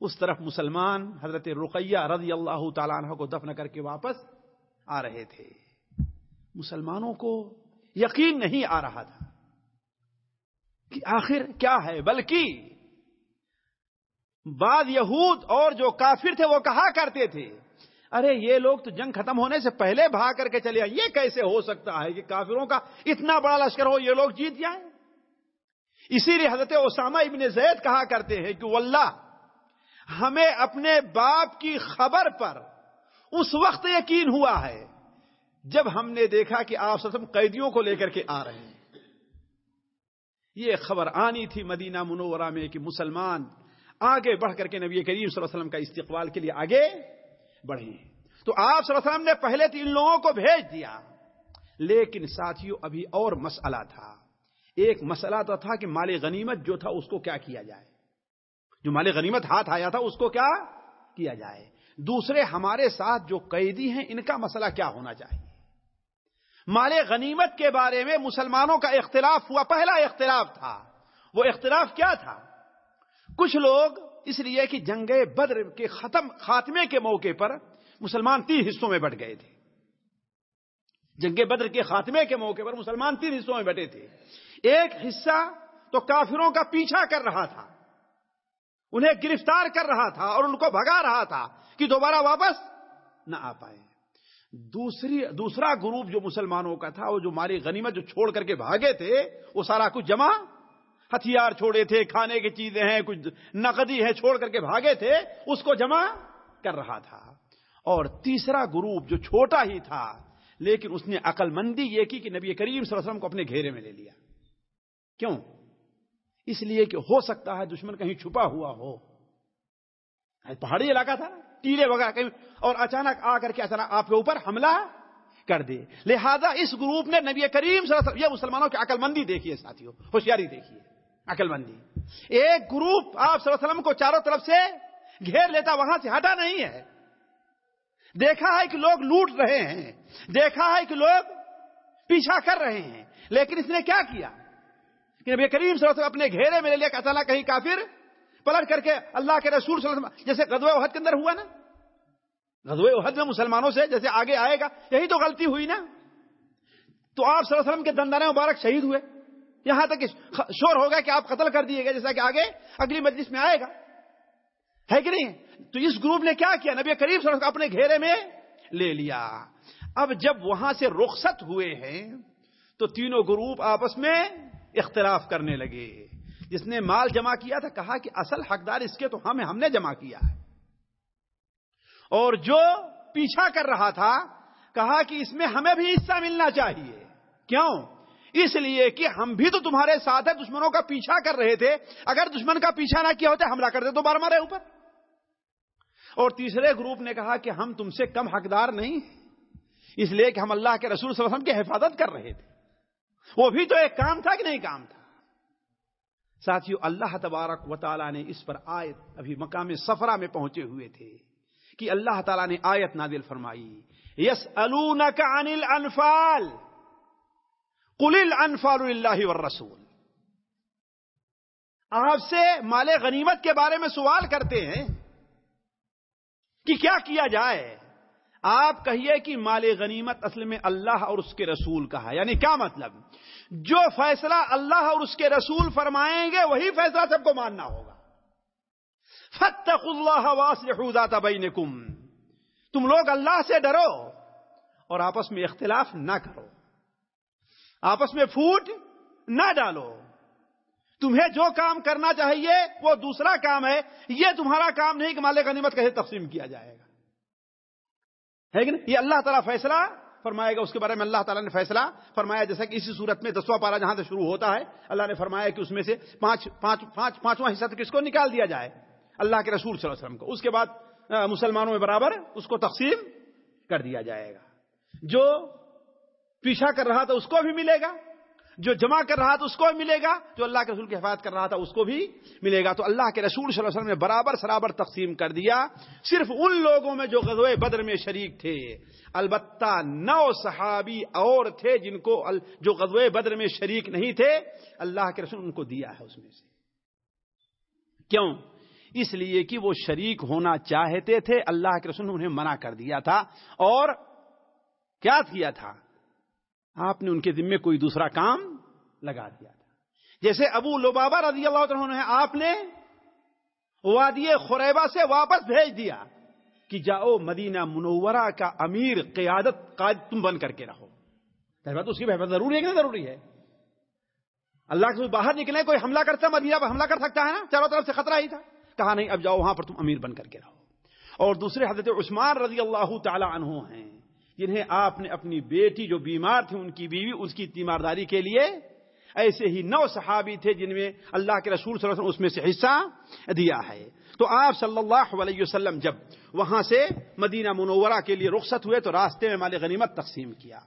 اس طرف مسلمان حضرت رقیہ رضی اللہ تعالیٰ عنہ کو دفن کر کے واپس آ رہے تھے۔ مسلمانوں کو یقین نہیں آ رہا تھا۔ کہ آخر کیا ہے؟ بلکہ بعد یہود اور جو کافر تھے وہ کہا کرتے تھے، ارے یہ لوگ تو جنگ ختم ہونے سے پہلے بھاگ کر کے چلے یہ کیسے ہو سکتا ہے کہ کافروں کا اتنا بڑا لشکر ہو یہ لوگ جیت جائیں؟ اسی لیے حضرت اسامہ ابن زید کہا کرتے ہیں کہ واللہ، ہمیں اپنے باپ کی خبر پر اس وقت یقین ہوا ہے جب ہم نے دیکھا کہ آپ سب قیدیوں کو لے کر کے آ رہے ہیں۔ یہ خبر آنی تھی مدینہ منورہ میں کہ مسلمان آگے بڑھ کر کے نبی کریم صلی اللہ علیہ وسلم کا استقبال کے لیے آگے بڑھے تو آپ صلی اللہ علیہ وسلم نے پہلے تو ان لوگوں کو بھیج دیا، لیکن ساتھیوں ابھی اور مسئلہ تھا۔ ایک مسئلہ تو تھا کہ مال غنیمت جو تھا اس کو کیا کیا جائے۔ جو مال غنیمت ہاتھ آیا تھا اس کو کیا کیا جائے۔ دوسرے، ہمارے ساتھ جو قیدی ہیں، ان کا مسئلہ کیا ہونا چاہیے؟ مال غنیمت کے بارے میں مسلمانوں کا اختلاف ہوا، پہلا اختلاف تھا۔ وہ اختلاف کیا تھا؟ کچھ لوگ اس لیے کہ جنگ بدر کے ختم، خاتمے کے موقع پر مسلمان تین حصوں میں بٹ گئے تھے۔ جنگ بدر کے خاتمے کے موقع پر مسلمان تین حصوں میں بٹے تھے۔ ایک حصہ تو کافروں کا پیچھا کر رہا تھا۔ انہیں گرفتار کر رہا تھا اور ان کو بھگا رہا تھا کہ دوبارہ واپس نہ آ پائے۔ دوسری دوسرا گروپ جو مسلمانوں کا تھا، وہ جو ماری غنیمت جو چھوڑ کر کے بھاگے تھے، وہ سارا کچھ جمع ہتھیار چھوڑے تھے، کھانے کی چیزیں ہیں، کچھ نقدی ہے چھوڑ کر کے بھاگے تھے، اس کو جمع کر رہا تھا۔ اور تیسرا گروپ جو چھوٹا ہی تھا، لیکن اس نے عقل مندی یہ کی کہ نبی کریم صلی اللہ علیہ وسلم کو اپنے گھیرے میں لے لیا۔ کیوں؟ اس لیے کہ ہو سکتا ہے دشمن کہیں چھپا ہوا ہو۔ پہاڑی علاقہ تھا، ٹیلے وغیرہ، کہیں اور اچانک آ کر کے اچانک آپ کے اوپر حملہ کر دے لہذا اس گروپ نے نبی کریم صلی اللہ علیہ وسلم، یہ مسلمانوں کی عقل مندی دیکھیے ساتھیوں، ہوشیاری دیکھیے عقل مندی۔ ایک گروپ آپ صلی اللہ علیہ وسلم کو چاروں طرف سے گھیر لیتا، وہاں سے ہٹا نہیں ہے۔ دیکھا ہے کہ لوگ لوٹ رہے ہیں، دیکھا ہے کہ لوگ پیچھا کر رہے ہیں، لیکن اس نے کیا کیا؟ کہ نبی کریم صلی اللہ علیہ وسلم اپنے گھیرے میں لے لیا، کہ اچانک کہیں کافر پلٹ کر کے اللہ کے رسول صلی اللہ علیہ وسلم، جیسے غزوہ عہد کے اندر ہوا نا؟ غزوہ عہد میں مسلمانوں سے جیسے آگے آئے گا، یہی تو غلطی ہوئی نا؟ تو آپ صلی اللہ علیہ وسلم کے دندانے مبارک شہید ہوئے۔ یہاں تک شور ہوگا کہ آپ قتل کر دیے گا جیسا کہ آگے اگلی مجلس میں آئے گا۔ ہے کہ نہیں؟ تو اس گروپ نے کیا کیا؟ نبی کریم صلی اللہ علیہ وسلم اپنے گھیرے میں لے لیا۔ اب جب وہاں سے رخصت ہوئے ہیں، تو تینوں گروپ آپس میں اختلاف کرنے لگے۔ جس نے مال جمع کیا تھا، کہا کہ اصل حقدار اس کے تو ہم ہم نے جمع کیا ہے۔ اور جو پیچھا کر رہا تھا، کہا کہ اس میں ہمیں بھی حصہ ملنا چاہیے۔ کیوں؟ اس لیے کہ ہم بھی تو تمہارے ساتھ ہیں، دشمنوں کا پیچھا کر رہے تھے۔ اگر دشمن کا پیچھا نہ کیا ہوتا حملہ کر دے تو بار مارے اوپر۔ اور تیسرے گروپ نے کہا کہ ہم تم سے کم حقدار نہیں اس لیے کہ ہم اللہ کے رسول صلی اللہ علیہ وسلم کی حفاظت کر رہے تھے۔ وہ بھی تو ایک کام تھا کہ نہیں کام تھا؟ ساتھیو، اللہ تبارک و تعالیٰ نے اس پر آیت، ابھی مقام سفرہ میں پہنچے ہوئے تھے کہ اللہ تعالیٰ نے آیت نادل فرمائی۔ یس عن الانفال، قل الانفال اللہ والرسول۔ آپ سے مال غنیمت کے بارے میں سوال کرتے ہیں کہ کیا کیا جائے؟ آپ کہیے کہ مال غنیمت اصل میں اللہ اور اس کے رسول کا ہے۔ یعنی کیا مطلب؟ جو فیصلہ اللہ اور اس کے رسول فرمائیں گے، وہی فیصلہ سب کو ماننا ہوگا۔ فتق اللہ واسلحوا بینکم تم لوگ اللہ سے ڈرو اور آپس میں اختلاف نہ کرو۔ آپس میں پھوٹ نہ ڈالو۔ تمہیں جو کام کرنا چاہیے، وہ دوسرا کام ہے۔ یہ تمہارا کام نہیں کہ مال غنیمت کیسے تقسیم کیا جائے گا۔ ہے کہ یہ اللہ تعالیٰ فیصلہ فرمائے گا، اس کے بارے میں اللہ تعالیٰ نے فیصلہ فرمایا، جیسا کہ اسی صورت میں دسواں پارا جہاں سے شروع ہوتا ہے، اللہ نے فرمایا کہ اس میں سے پانچ پانچ پانچ، پانچواں حصہ تو کس کو نکال دیا جائے؟ اللہ کے رسول صلی اللہ علیہ وسلم کو۔ اس کے بعد مسلمانوں میں برابر اس کو تقسیم کر دیا جائے گا۔ جو پیچھا کر رہا تھا، اس کو بھی ملے گا۔ جو جمع کر رہا تھا اس کو بھی ملے گا، جو اللہ کے رسول کی حفاظت کر رہا تھا اس کو بھی ملے گا۔ تو اللہ کے رسول صلی اللہ علیہ وسلم نے برابر سرابر تقسیم کر دیا۔ صرف ان لوگوں میں جو غزوہ بدر میں شریک تھے، البتہ نو صحابی اور تھے جن کو جو غزوہ بدر میں شریک نہیں تھے۔ اللہ کے رسول ان کو دیا ہے اس میں سے۔ کیوں؟ اس لیے کہ وہ شریک ہونا چاہتے تھے۔ اللہ کے رسول نے انہیں منع کر دیا تھا اور کیا کیا تھا؟ آپ نے ان کے ذمے کوئی دوسرا کام لگا دیا تھا۔ جیسے ابو لبابا رضی اللہ عنہ آپ نے وادی خریبا سے واپس بھیج دیا کہ جاؤ مدینہ منورہ کا امیر قیادت قائد تم بن کر کے رہو۔ بات اس کی بحث ضروری ہے کہ نہیں ضروری ہے؟ اللہ کے باہر نکلے کوئی حملہ کرتا مدینہ پر حملہ کر سکتا ہے نا؟ چاروں طرف سے خطرہ ہی تھا۔ کہا نہیں، اب جاؤ وہاں پر تم امیر بن کر کے رہو۔ اور دوسرے حضرت عثمان رضی اللہ تعالی عنہ ہیں۔ جنہیں آپ نے اپنی بیٹی جو بیمار تھی، ان کی بیوی، اس کی تیمارداری کے لیے ایسے ہی نو صحابی تھے جن میں اللہ کے رسول صلی اللہ علیہ وسلم اس میں سے حصہ دیا ہے۔ تو آپ صلی اللہ علیہ وسلم جب وہاں سے مدینہ منورہ کے لیے رخصت ہوئے تو راستے میں مال غنیمت تقسیم کیا۔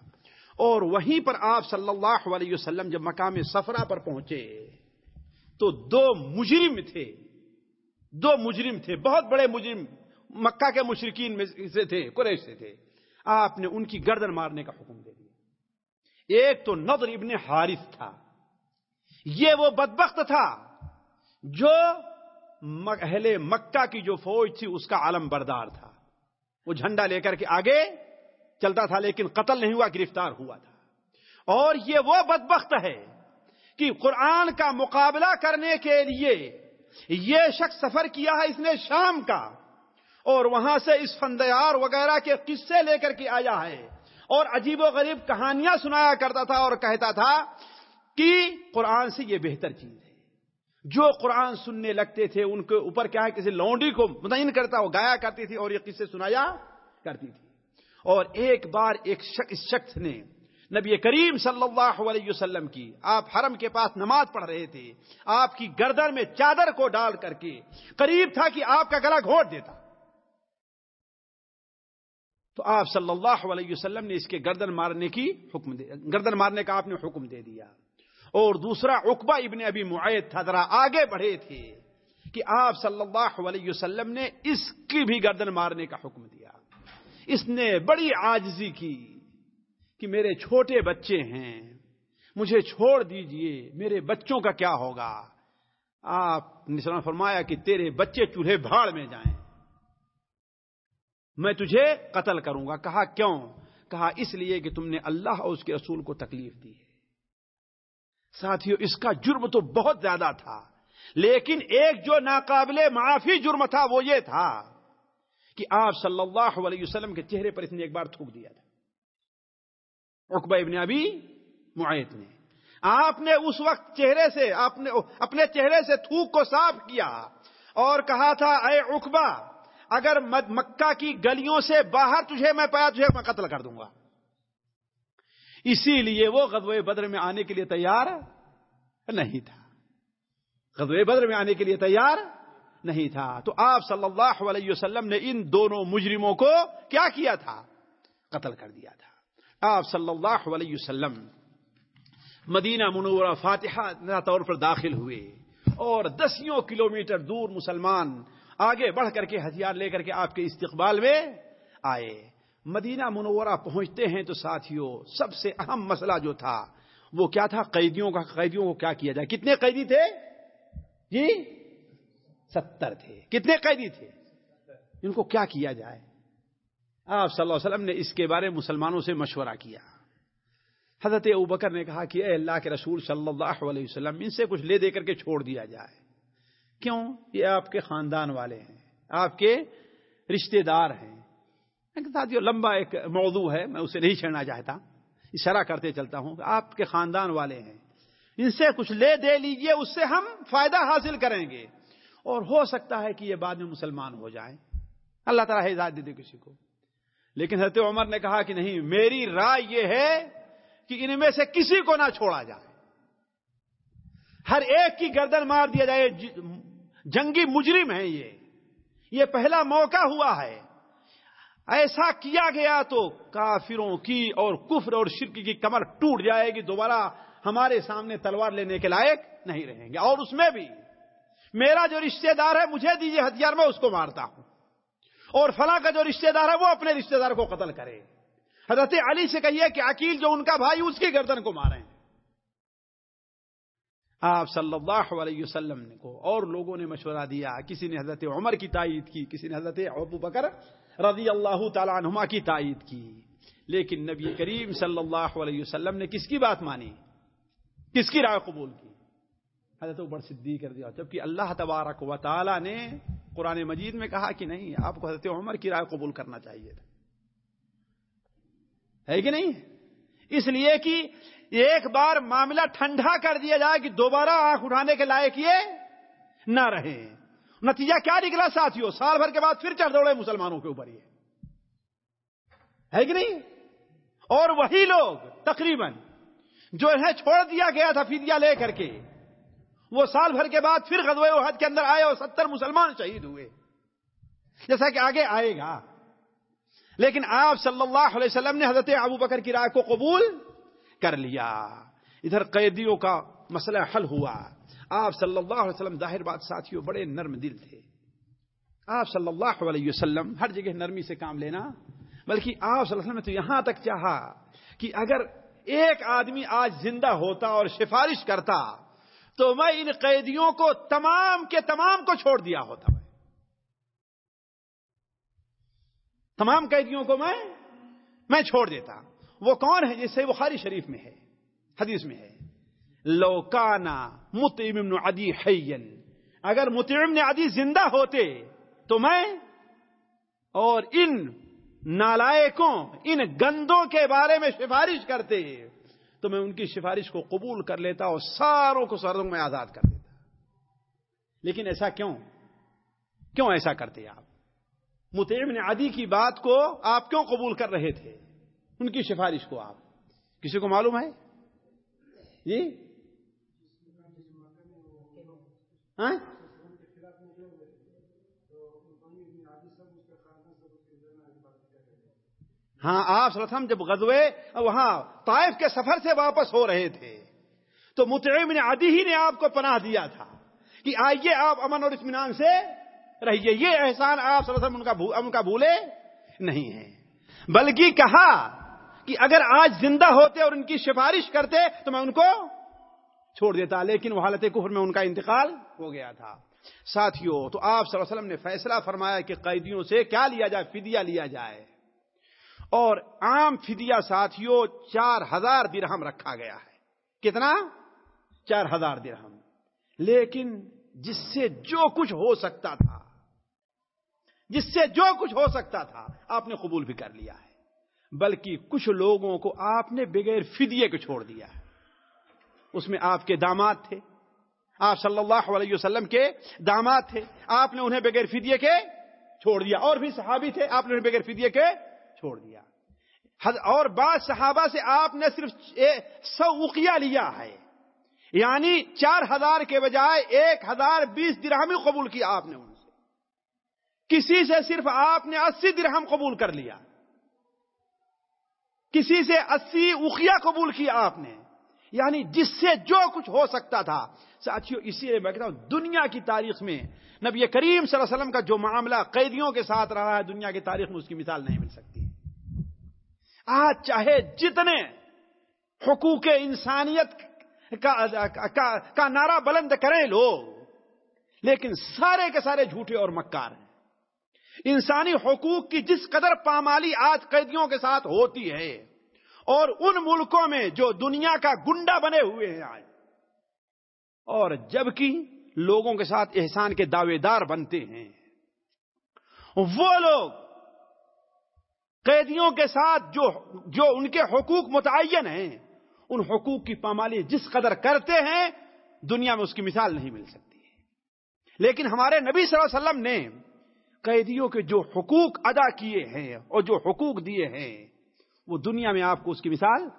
اور وہیں پر آپ صلی اللہ علیہ وسلم جب مقام سفرہ پر پہنچے تو دو مجرم تھے۔ دو مجرم تھے، بہت بڑے مجرم، مکہ کے مشرقین میں سے تھے، قریش سے تھے۔ آپ نے ان کی گردن مارنے کا حکم دے دیا۔ ایک تو نظر ابن حارث تھا۔ یہ وہ بدبخت تھا جو اہل مکہ کی جو فوج تھی، اس کا عالم بردار تھا۔ وہ جھنڈا لے کر کے آگے چلتا تھا، لیکن قتل نہیں ہوا، گرفتار ہوا تھا۔ اور یہ وہ بدبخت ہے کہ قرآن کا مقابلہ کرنے کے لیے یہ شخص سفر کیا ہے اس نے شام کا۔ اور وہاں سے اس فندیار وغیرہ کے قصے لے کر کے آیا ہے۔ اور عجیب و غریب کہانیاں سنایا کرتا تھا اور کہتا تھا کہ قرآن سے یہ بہتر چیز ہے۔ جو قرآن سننے لگتے تھے ان کے اوپر کیا ہے، کسی لونڈی کو متعین کرتا، وہ گایا کرتی تھی اور یہ قصے سنایا کرتی تھی۔ اور ایک بار ایک شخص، اس شخص نے نبی کریم صلی اللہ علیہ وسلم کی، آپ حرم کے پاس نماز پڑھ رہے تھے، آپ کی گردن میں چادر کو ڈال کر کے قریب تھا کہ آپ کا گلا گھوٹ دیتا۔ تو آپ صلی اللہ علیہ وسلم نے اس کے گردن مارنے کی حکم دے گردن مارنے کا آپ نے حکم دے دیا۔ اور دوسرا اقبا ابن ابی معید تھا، ذرا آگے بڑھے تھے کہ آپ صلی اللہ علیہ وسلم نے اس کی بھی گردن مارنے کا حکم دیا۔ اس نے بڑی آجزی کی کہ میرے چھوٹے بچے ہیں، مجھے چھوڑ دیجیے، میرے بچوں کا کیا ہوگا؟ آپ نے فرمایا کہ تیرے بچے چولہے بھاڑ میں جائیں۔ میں تجھے قتل کروں گا۔ کہا، کیوں؟ کہا، اس لیے کہ تم نے اللہ اور اس کے رسول کو تکلیف دی ہے۔ ساتھیوں اس کا جرم تو بہت زیادہ تھا، لیکن ایک جو ناقابل معافی جرم تھا وہ یہ تھا کہ آپ صلی اللہ علیہ وسلم کے چہرے پر اس نے ایک بار تھوک دیا تھا۔ ابن ابی معیت نے۔ آپ نے اس وقت چہرے سے اپنے اپنے چہرے سے تھوک کو صاف کیا اور کہا تھا، اے اقبا اگر مکہ کی گلیوں سے باہر تجھے میں پایا، تجھے میں قتل کر دوں گا۔ اسی لیے وہ غزوہ بدر میں آنے کے لیے تیار نہیں تھا۔ غزوہ بدر میں آنے کے لیے تیار نہیں تھا۔ تو آپ صلی اللہ علیہ وسلم نے ان دونوں مجرموں کو کیا کیا تھا؟ قتل کر دیا تھا۔ آپ صلی اللہ علیہ وسلم مدینہ منورہ فاتحہ طور پر داخل ہوئے اور دسیوں کلومیٹر دور مسلمان آگے بڑھ کر کے ہتھیار لے کر کے آپ کے استقبال میں آئے۔ مدینہ منورہ پہنچتے ہیں تو ساتھیوں سب سے اہم مسئلہ جو تھا، وہ کیا تھا؟ قیدیوں کا، قیدیوں کو کیا کیا جائے؟ کتنے قیدی تھے؟ جی؟ ستر تھے۔ کتنے قیدی تھے؟ ان کو کیا کیا جائے؟ آپ صلی اللہ علیہ وسلم نے اس کے بارے مسلمانوں سے مشورہ کیا۔ حضرت ابکر نے کہا کہ اے اللہ کے رسول صلی اللہ علیہ وسلم، ان سے کچھ لے دے کر کے چھوڑ دیا جائے۔ کیوں یہ آپ کے خاندان والے ہیں؟ آپ کے رشتہ دار ہیں۔ ساتھیوں لمبا ایک موضوع ہے، میں اسے نہیں چھیڑنا چاہتا۔ اشارہ کرتے چلتا ہوں کہ آپ کے خاندان والے ہیں۔ ان سے کچھ لے دے لیجیے، اس سے ہم فائدہ حاصل کریں گے۔ اور ہو سکتا ہے کہ یہ بعد میں مسلمان ہو جائیں۔ اللہ تعالیٰ ہدایت دے دے کسی کو۔ لیکن حضرت عمر نے کہا کہ نہیں، میری رائے یہ ہے کہ ان میں سے کسی کو نہ چھوڑا جائے۔ ہر ایک کی گردن مار دیا جائے جنگی مجرم ہے یہ۔ یہ پہلا موقع ہوا ہے۔ ایسا کیا گیا تو کافروں کی اور کفر اور شرک کی کمر ٹوٹ جائے گی، دوبارہ ہمارے سامنے تلوار لینے کے لائق نہیں رہیں گے۔ اور اس میں بھی میرا جو رشتہ دار ہے، مجھے دیجیے ہتھیار، میں اس کو مارتا ہوں۔ اور فلاں کا جو رشتہ دار ہے، وہ اپنے رشتہ دار کو قتل کرے۔ حضرت علی سے کہیے کہ عقیل جو ان کا بھائی، اس کی گردن کو مارے آپ صلی اللہ علیہ وسلم کو اور لوگوں نے مشورہ دیا، کسی نے حضرت عمر کی تائید کی، کسی نے حضرت ابو بکر رضی اللہ تعالیٰ عنہما کی تائید کی۔ لیکن نبی کریم صلی اللہ علیہ وسلم نے کس کی بات مانی؟ کس کی رائے قبول کی؟ حضرت عمر صدیق کر دیا جبکہ اللہ تبارک و تعالی نے قرآن مجید میں کہا کہ نہیں، آپ کو حضرت عمر کی رائے قبول کرنا چاہیے تھا۔ ہے کہ نہیں؟ اس لیے کہ ایک بار معاملہ ٹھنڈا کر دیا جائے کہ دوبارہ آنکھ اٹھانے کے لائق یہ نہ رہے۔ نتیجہ کیا نکلا ساتھیوں سال بھر کے بعد پھر چڑھ دوڑے مسلمانوں کے اوپر یہ۔ ہے کہ نہیں؟ اور وہی لوگ تقریباً جو انہیں چھوڑ دیا گیا تھا فدیہ لے کر کے، وہ سال بھر کے بعد پھر غزوہ حد کے اندر آئے اور ستر مسلمان شہید ہوئے۔ جیسا کہ آگے آئے گا۔ لیکن آپ صلی اللہ علیہ وسلم نے حضرت ابو بکر کی رائے کو قبول کر لیا۔ ادھر قیدیوں کا مسئلہ حل ہوا۔ آپ صلی اللہ علیہ وسلم ظاہر بات ساتھیوں بڑے نرم دل تھے۔ آپ صلی اللہ علیہ وسلم ہر جگہ نرمی سے کام لینا، بلکہ آپ صلی اللہ علیہ وسلم نے تو یہاں تک چاہا کہ اگر ایک آدمی آج زندہ ہوتا اور سفارش کرتا، تو میں ان قیدیوں کو تمام کے تمام کو چھوڑ دیا ہوتا میں۔ تمام قیدیوں کو میں میں چھوڑ دیتا۔ وہ کون ہے جسے بخاری شریف میں ہے، حدیث میں ہے۔ لوکانا متعم عدی حین اگر متعم نے عدی زندہ ہوتے تو میں اور ان نالائکوں، ان گندوں کے بارے میں سفارش کرتے، تو میں ان کی سفارش کو قبول کر لیتا اور ساروں کو سردوں میں آزاد کر دیتا۔ لیکن ایسا کیوں؟ کیوں ایسا کرتے آپ؟ متعم نے عدی کی بات کو آپ کیوں قبول کر رہے تھے؟ ان کی سفارش کو آپ کسی کو معلوم ہے؟ جی؟ ہاں؟ ہاں آپ سلطم جب غزوے، وہاں طائف کے سفر سے واپس ہو رہے تھے، تو متعم نے عدی ہی نے آپ کو پناہ دیا تھا کہ آئیے آپ امن اور اطمینان سے رہیے۔ یہ احسان آپ ان کا بھولے نہیں ہے۔ بلکہ کہا کہ اگر آج زندہ ہوتے اور ان کی سفارش کرتے تو میں ان کو چھوڑ دیتا، لیکن وہ حالت کفر میں ان کا انتقال ہو گیا تھا۔ ساتھیوں تو آپ صلی اللہ علیہ وسلم نے فیصلہ فرمایا کہ قیدیوں سے کیا لیا جائے؟ فدیہ لیا جائے۔ اور عام فدیہ ساتھیوں چار ہزار درہم رکھا گیا ہے۔ کتنا؟ چار ہزار درہم۔ لیکن جس سے جو کچھ ہو سکتا تھا، جس سے جو کچھ ہو سکتا تھا، آپ نے قبول بھی کر لیا ہے۔ بلکہ کچھ لوگوں کو آپ نے بغیر فدیے کو چھوڑ دیا ہے۔ اس میں آپ کے داماد تھے۔ آپ صلی اللہ علیہ وسلم کے داماد تھے۔ آپ نے انہیں بغیر فدیے کے چھوڑ دیا۔ اور بھی صحابی تھے۔ آپ نے انہیں بغیر فدیے کے چھوڑ دیا۔ اور بعض صحابہ سے آپ نے صرف سو اقیا لیا ہے۔ یعنی چار ہزار کے بجائے ایک ہزار بیس درہم قبول کیا آپ نے ان سے۔ کسی سے صرف آپ نے اسی درہم قبول کر لیا۔ کسی سے اسی اخیا قبول کیا آپ نے؟ یعنی جس سے جو کچھ ہو سکتا تھا۔ ساتھیوں اسی لیے میں کہتا ہوں، دنیا کی تاریخ میں نبی کریم صلی اللہ علیہ وسلم کا جو معاملہ قیدیوں کے ساتھ رہا ہے، دنیا کی تاریخ میں اس کی مثال نہیں مل سکتی۔ آج چاہے جتنے حقوق انسانیت کا نعرہ بلند کریں لوگ لیکن سارے کے سارے جھوٹے اور مکار ہیں۔ انسانی حقوق کی جس قدر پامالی آج قیدیوں کے ساتھ ہوتی ہے اور ان ملکوں میں جو دنیا کا گنڈا بنے ہوئے ہیں آج۔ اور جبکہ لوگوں کے ساتھ احسان کے دعوے دار بنتے ہیں، وہ لوگ قیدیوں کے ساتھ جو جو ان کے حقوق متعین ہیں، ان حقوق کی پامالی جس قدر کرتے ہیں، دنیا میں اس کی مثال نہیں مل سکتی۔ لیکن ہمارے نبی صلی اللہ علیہ وسلم نے قیدیوں کے جو حقوق ادا کیے ہیں اور جو حقوق دیے ہیں، وہ دنیا میں آپ کو اس کی مثال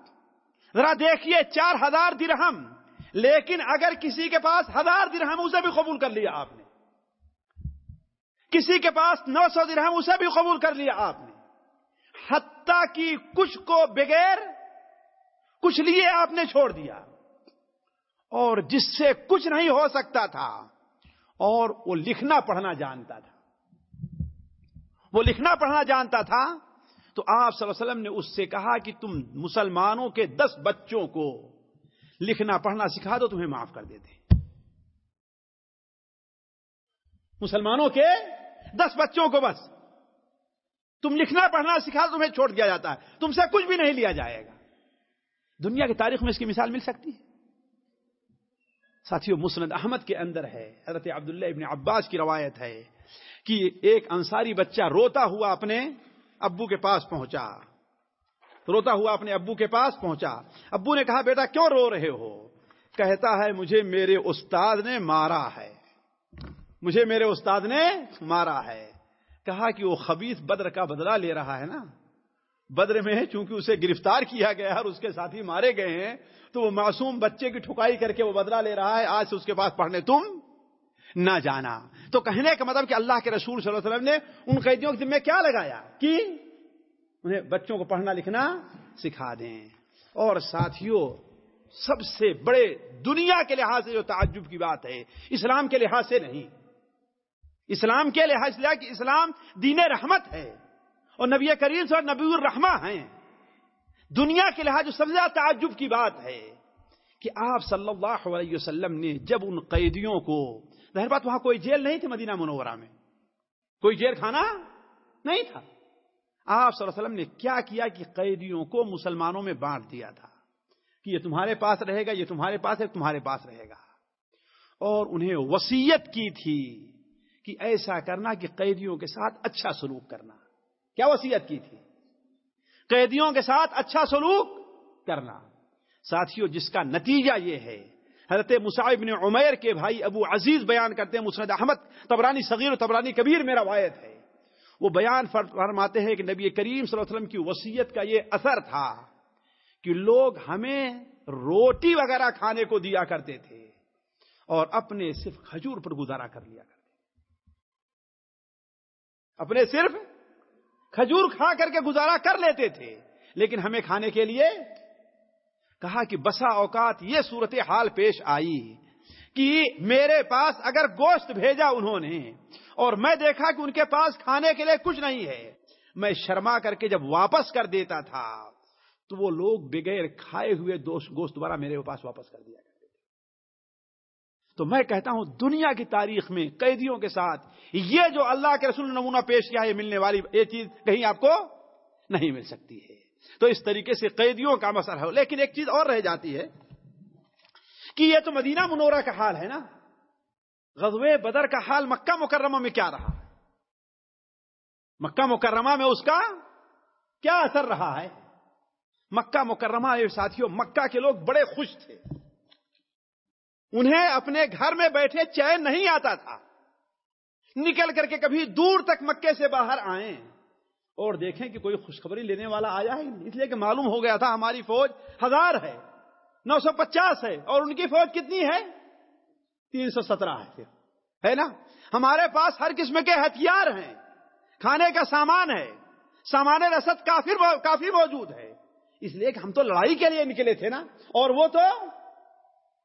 ذرا دیکھیے، چار ہزار درہم۔ لیکن اگر کسی کے پاس ہزار درہم، اسے بھی قبول کر لیا آپ نے۔ کسی کے پاس نو سو درہم، اسے بھی قبول کر لیا آپ نے۔ حتیٰ کی کچھ کو بغیر کچھ لیے آپ نے چھوڑ دیا۔ اور جس سے کچھ نہیں ہو سکتا تھا، اور وہ لکھنا پڑھنا جانتا تھا۔ وہ لکھنا پڑھنا جانتا تھا تو آپ صلی اللہ علیہ وسلم نے اس سے کہا کہ تم مسلمانوں کے دس بچوں کو لکھنا پڑھنا سکھا دو، تمہیں معاف کر دیتے مسلمانوں کے دس بچوں کو بس۔ تم لکھنا پڑھنا سکھا دو، تمہیں چھوڑ دیا جاتا ہے۔ تم سے کچھ بھی نہیں لیا جائے گا۔ دنیا کی تاریخ میں اس کی مثال مل سکتی ہے۔ ساتھیوں مسند احمد کے اندر ہے، حضرت عبداللہ ابن عباس کی روایت ہے۔ کہ ایک انصاری بچہ روتا ہوا اپنے ابو کے پاس پہنچا۔ روتا ہوا اپنے ابو کے پاس پہنچا۔ ابو نے کہا، بیٹا، کیوں رو رہے ہو؟ کہتا ہے، مجھے میرے استاد نے مارا ہے۔ مجھے میرے استاد نے مارا ہے۔ کہا کہ وہ خبیص بدر کا بدلہ لے رہا ہے نا۔ بدر میں چونکہ اسے گرفتار کیا گیا اور اس کے ساتھی مارے گئے ہیں، تو وہ معصوم بچے کی ٹھکائی کر کے وہ بدلہ لے رہا ہے۔ آج سے اس کے پاس پڑھنے تم نہ جانا۔ تو کہنے کا مطلب کہ اللہ کے رسول صلی اللہ علیہ وسلم نے ان قیدیوں کے ذمہ کیا لگایا؟ کہ انہیں بچوں کو پڑھنا لکھنا سکھا دیں۔ اور ساتھیوں سب سے بڑے دنیا کے لحاظ سے جو تعجب کی بات ہے، اسلام کے لحاظ سے نہیں۔ اسلام کے لحاظ سے کہ اسلام دین رحمت ہے۔ اور نبی کریم صلی نبی الرحمہ ہیں۔ دنیا کے لحاظ سب سے زیادہ تعجب کی بات ہے کہ آپ صلی اللہ علیہ وسلم نے جب ان قیدیوں کو ظاہر بات وہاں کوئی جیل نہیں تھی مدینہ منورہ میں۔ کوئی جیل کھانا نہیں تھا۔ آپ صلی اللہ علیہ وسلم نے کیا کیا کہ قیدیوں کو مسلمانوں میں بانٹ دیا تھا کہ یہ تمہارے پاس رہے گا، یہ تمہارے پاس ہے، تمہارے پاس رہے گا۔ اور انہیں وسیعت کی تھی کہ ایسا کرنا کہ قیدیوں کے ساتھ اچھا سلوک کرنا۔ کیا وسیعت کی تھی؟ قیدیوں کے ساتھ اچھا سلوک کرنا۔ ساتھیوں جس کا نتیجہ یہ ہے حضرت مصعب بن عمیر کے بھائی ابو عزیز بیان کرتے ہیں، مسند احمد تبرانی صغیر و تبرانی کبیر میں روایت ہے۔ وہ بیان فرماتے ہیں کہ نبی کریم صلی اللہ علیہ وسلم کی وسیعت کا یہ اثر تھا کہ لوگ ہمیں روٹی وغیرہ کھانے کو دیا کرتے تھے اور اپنے صرف کھجور پر گزارا کر لیا کرتے اپنے صرف کھجور کھا کر کے گزارا کر لیتے تھے، لیکن ہمیں کھانے کے لیے کہا کہ بسا اوقات یہ صورت حال پیش آئی کہ میرے پاس اگر گوشت بھیجا انہوں نے اور میں دیکھا کہ ان کے پاس کھانے کے لیے کچھ نہیں ہے، میں شرما کر کے جب واپس کر دیتا تھا، تو وہ لوگ بغیر کھائے ہوئے گوشت دوبارہ میرے پاس واپس کر دیا کرتے تھے۔ تو میں کہتا ہوں، دنیا کی تاریخ میں قیدیوں کے ساتھ یہ جو اللہ کے رسول نمونہ پیش کیا ہے ملنے والی، یہ چیز کہیں آپ کو نہیں مل سکتی ہے۔ تو اس طریقے سے قیدیوں کا مسئلہ ہے۔ لیکن ایک چیز اور رہ جاتی ہے کہ یہ تو مدینہ منورہ کا حال ہے نا۔ غزوے بدر کا حال مکہ مکرمہ میں کیا رہا؟ مکہ مکرمہ میں اس کا کیا اثر رہا ہے؟ مکہ مکرمہ ساتھیوں، مکہ کے لوگ بڑے خوش تھے۔ انہیں اپنے گھر میں بیٹھے چین نہیں آتا تھا۔ نکل کر کے کبھی دور تک مکے سے باہر آئیں۔ اور دیکھیں کہ کوئی خوشخبری لینے والا آیا ہے اس لیے کہ معلوم ہو گیا تھا ہماری فوج ہزار ہے، نو سو پچاس ہے، اور ان کی فوج کتنی ہے؟ تین سو سترہ ہے۔ ہے نا؟ ہمارے پاس ہر قسم کے ہتھیار ہیں، کھانے کا سامان ہے، سامان رسد کافی کافی موجود ہے۔ اس لیے کہ ہم تو لڑائی کے لیے نکلے تھے نا، اور وہ تو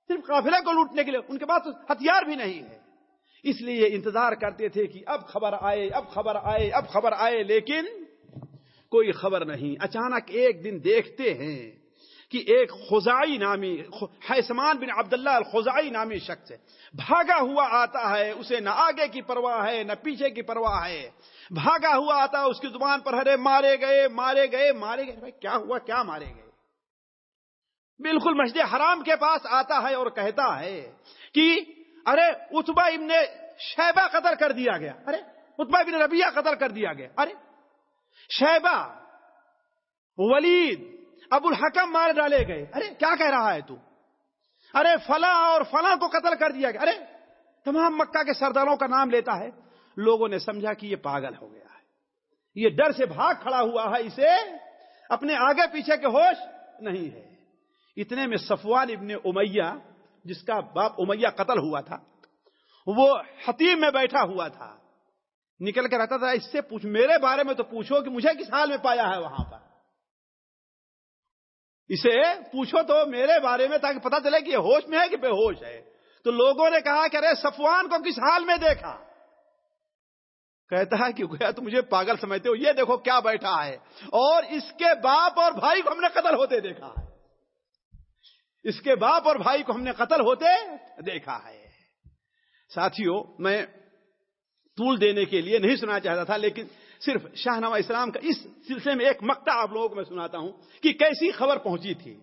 صرف قافلے کو لوٹنے کے لیے، ان کے پاس ہتھیار بھی نہیں ہے۔ اس لیے انتظار کرتے تھے کہ اب خبر آئے، اب خبر آئے، اب خبر آئے، لیکن کوئی خبر نہیں۔ اچانک ایک دن دیکھتے ہیں کہ ایک خزائی نامی حیثمان بن عبداللہ الخزائی نامی شخص ہے۔ بھاگا ہوا آتا ہے، اسے نہ آگے کی پرواہ ہے، نہ پیچھے کی پرواہ ہے۔ بھاگا ہوا آتا ہے اس کی زبان پر ہرے مارے گئے مارے گئے مارے گئے۔ بھائی، کیا ہوا؟ کیا مارے گئے؟ بالکل مسجد حرام کے پاس آتا ہے اور کہتا ہے کہ ارے اتبا ابن شیبہ قتل کر دیا گیا۔ ارے اتبا ابن ربیہ قتل کر دیا گیا۔ ارے شیبہ ولید، ابو الحکم مار ڈالے گئے۔ ارے، کیا کہہ رہا ہے تو؟ ارے، فلاں اور فلاں کو قتل کر دیا گیا۔ ارے، تمام مکہ کے سرداروں کا نام لیتا ہے۔ لوگوں نے سمجھا کہ یہ پاگل ہو گیا ہے۔ یہ ڈر سے بھاگ کھڑا ہوا ہے، اسے اپنے آگے پیچھے کے ہوش نہیں ہے۔ اتنے میں صفوان ابن امیہ، جس کا باپ امیہ قتل ہوا تھا، وہ حتیم میں بیٹھا ہوا تھا۔ نکل کے رہتا تھا، اس سے پوچھ، میرے بارے میں تو پوچھو کہ مجھے کس حال میں پایا ہے وہاں پر۔ اسے پوچھو تو میرے بارے میں تاکہ پتا چلے کہ یہ ہوش میں ہے کہ بے ہوش ہے۔ تو لوگوں نے کہا کہ ارے، صفوان کو کس حال میں دیکھا؟ کہتا ہے کہ گیا تو مجھے پاگل سمجھتے ہو، یہ دیکھو کیا بیٹھا ہے۔ اور اس کے باپ اور بھائی کو ہم نے قتل ہوتے دیکھا ہے۔ اس کے باپ اور بھائی کو ہم نے قتل ہوتے دیکھا ہے۔ ساتھیوں میں طول دینے کے لیے نہیں سنا چاہتا تھا، لیکن صرف شاہ نواز اسلام کا اس سلسلے میں ایک مکتا آپ لوگوں کو میں سناتا ہوں کہ کیسی خبر پہنچی تھی۔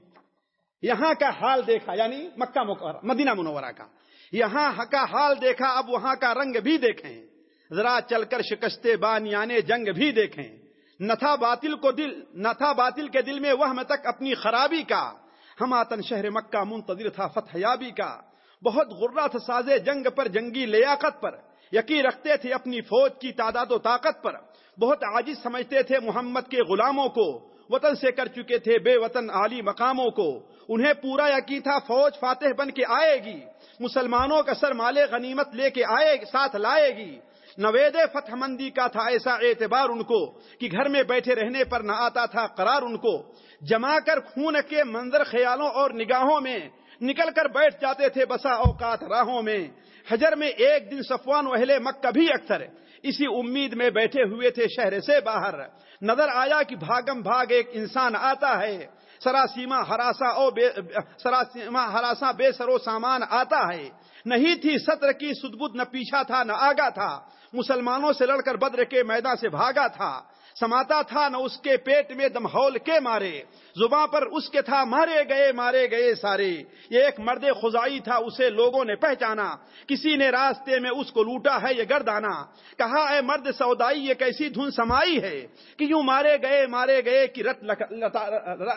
یہاں کا حال دیکھا یعنی مکہ مدینہ منورہ کا۔ یہاں کا حال دیکھا، اب وہاں کا رنگ بھی دیکھیں۔ ذرا چل کر شکستے بانیانے جنگ بھی دیکھیں۔ نہ تھا باطل کو دل، نہ تھا باطل کے دل میں وہ تک اپنی خرابی کا۔ ہم آتن شہر مکہ منتظر تھا فتح یابی کا۔ بہت غرہ تھا سازے جنگ پر، جنگی لیاقت پر۔ یقین رکھتے تھے اپنی فوج کی تعداد و طاقت پر۔ بہت عاجز سمجھتے تھے محمد کے غلاموں کو۔ وطن سے کر چکے تھے بے وطن عالی مقاموں کو۔ انہیں پورا یقین تھا فوج فاتح بن کے آئے گی۔ مسلمانوں کا سر مال غنیمت لے کے آئے، ساتھ لائے گی۔ نوید فتح مندی کا تھا ایسا اعتبار ان کو کہ گھر میں بیٹھے رہنے پر نہ آتا تھا قرار ان کو۔ جما کر خون کے منظر خیالوں اور نگاہوں میں نکل کر بیٹھ جاتے تھے بسا اوقات راہوں میں۔ حجر میں ایک دن صفوان و اہل مکہ بھی اکثر۔ اسی امید میں بیٹھے ہوئے تھے شہر سے باہر۔ نظر آیا کہ بھاگم بھاگ ایک انسان آتا ہے۔ سراسیما ہراسا او بے سراسیما ہراسا بے سرو سامان آتا ہے۔ نہیں تھی سطر کی سدبد، نہ پیچھا تھا، نہ آگا تھا۔ مسلمانوں سے لڑ کر بدر کے میدان سے بھاگا تھا۔ سماتا تھا نہ اس کے پیٹ میں دمہول کے مارے، زباں پر اس کے تھا مارے گئے مارے گئے سارے۔ یہ ایک مرد خزائی تھا، اسے لوگوں نے پہچانا۔ کسی نے راستے میں اس کو لوٹا ہے، یہ گردانا کہا، اے مرد سودائی، یہ کیسی دھن سمائی ہے کہ یوں مارے گئے مارے گئے کہ رت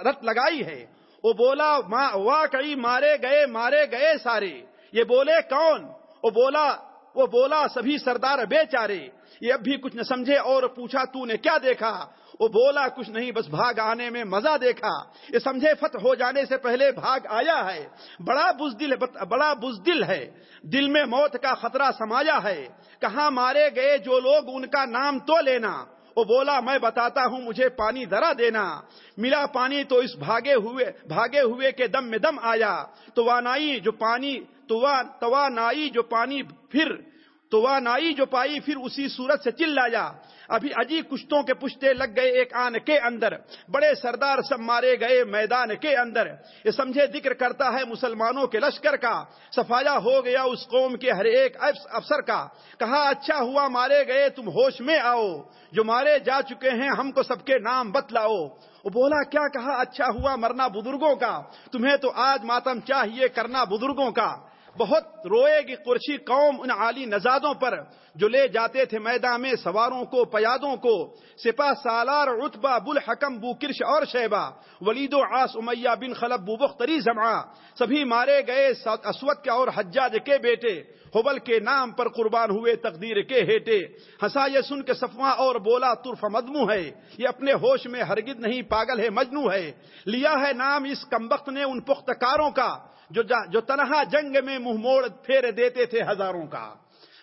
رت لگائی ہے۔ وہ بولا واقعی مارے گئے مارے گئے سارے۔ یہ بولے، کون؟ وہ بولا وہ بولا، سبھی سردار بے چارے یہ اب بھی کچھ نہ سمجھے اور پوچھا تو نے کیا دیکھا؟ وہ بولا، کچھ نہیں، بس بھاگ آنے میں مزہ دیکھا۔ یہ سمجھے فتح ہو جانے سے پہلے بھاگ آیا ہے۔ بڑا بزدل بڑا بزدل ہے۔ دل میں موت کا خطرہ سمایا ہے۔ کہاں مارے گئے جو لوگ ان کا نام تو لینا؟ وہ بولا، میں بتاتا ہوں، مجھے پانی ذرا دینا۔ ملا پانی تو اس بھاگے ہوئے بھاگے ہوئے کے دم میں دم آیا۔ تو جو پانی توانائی جو پانی پھر توانائی جو پائی پھر اسی صورت سے چل لایا ابھی اجی کشتوں کے پشتے لگ گئے ایک آن کے اندر۔ بڑے سردار سب مارے گئے میدان کے اندر۔ یہ سمجھے ذکر کرتا ہے مسلمانوں کے لشکر کا۔ سفایا ہو گیا اس قوم کے ہر ایک افسر کا۔ کہا اچھا ہوا، مارے گئے، تم ہوش میں آؤ۔ جو مارے جا چکے ہیں، ہم کو سب کے نام بتلاؤ۔ وہ بولا، کیا کہا؟ اچھا ہوا، مرنا بزرگوں کا۔ تمہیں تو آج ماتم چاہیے، کرنا بزرگوں کا۔ بہت روئے گی قرشی قوم ان عالی نژادوں پر جو لے جاتے تھے میدان میں سواروں کو، پیادوں کو۔ سپاہ سالار رتبہ بل حکم بو کرش اور شیبہ، ولید و آس امیہ بن خلب بو بختری زمع سبھی مارے گئے اسود کے اور حجاج کے بیٹے۔ حبل کے نام پر قربان ہوئے تقدیر کے ہیٹے۔ ہنسا یہ سن کے صفواں اور بولا ترف مدمو ہے۔ یہ اپنے ہوش میں ہرگد نہیں پاگل ہے، مجنو ہے۔ لیا ہے نام اس کمبخت نے ان پختکاروں کا۔ جو جو تنہا جنگ میں منہ موڑ پھیر دیتے تھے ہزاروں کا۔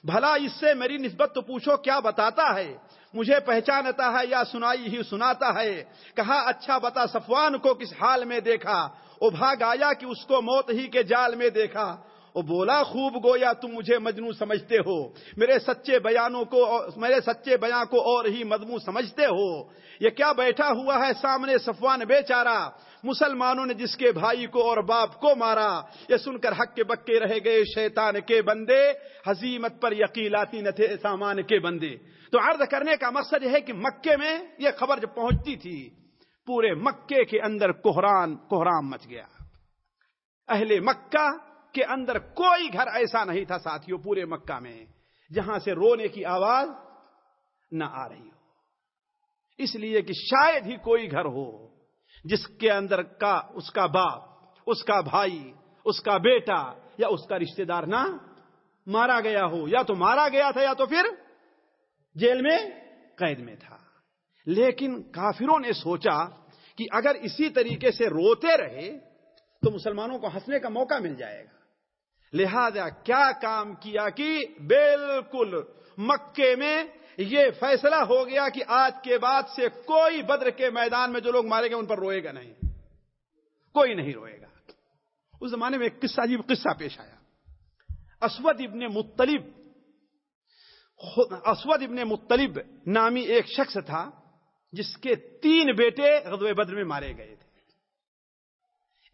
بھلا اس سے میری نسبت تو پوچھو کیا بتاتا ہے؟ مجھے پہچانتا ہے یا سنائی ہی سناتا ہے۔ کہا اچھا بتا، صفوان کو کس حال میں دیکھا؟ وہ بھاگ آیا کہ اس کو موت ہی کے جال میں دیکھا۔ وہ بولا، خوب گویا تم مجھے مجنو سمجھتے ہو۔ میرے سچے بیانوں کو، میرے سچے بیان کو اور ہی مضمو سمجھتے ہو۔ یہ کیا بیٹھا ہوا ہے سامنے صفوان بیچارہ؟ مسلمانوں نے جس کے بھائی کو اور باپ کو مارا۔ یہ سن کر حق کے بکے رہ گئے شیطان کے بندے۔ حزیمت پر یقیلاتی نہ تھے سامان کے بندے۔ تو عرض کرنے کا مقصد ہے کہ مکے میں یہ خبر جب پہنچتی تھی، پورے مکے کے اندر کوہران، کوہرام مچ گیا۔ اہل مکہ کے اندر کوئی گھر ایسا نہیں تھا ساتھیوں پورے مکہ میں، جہاں سے رونے کی آواز نہ آ رہی ہو۔ اس لیے کہ شاید ہی کوئی گھر ہو جس کے اندر کا، اس کا باپ، اس کا بھائی، اس کا بیٹا یا اس کا رشتہ دار نہ مارا گیا ہو، یا تو مارا گیا تھا یا تو پھر جیل میں قید میں تھا۔ لیکن کافروں نے سوچا کہ اگر اسی طریقے سے روتے رہے تو مسلمانوں کو ہنسنے کا موقع مل جائے گا۔ لہذا کیا کام کیا کہ بالکل مکے میں یہ فیصلہ ہو گیا کہ آج کے بعد سے کوئی بدر کے میدان میں جو لوگ مارے گئے ان پر روئے گا نہیں۔ کوئی نہیں روئے گا۔ اس زمانے میں ایک قصہ، عجیب قصہ پیش آیا۔ اسود ابن مطلب اسود ابن مطلب نامی ایک شخص تھا جس کے تین بیٹے غزوہ بدر میں مارے گئے تھے۔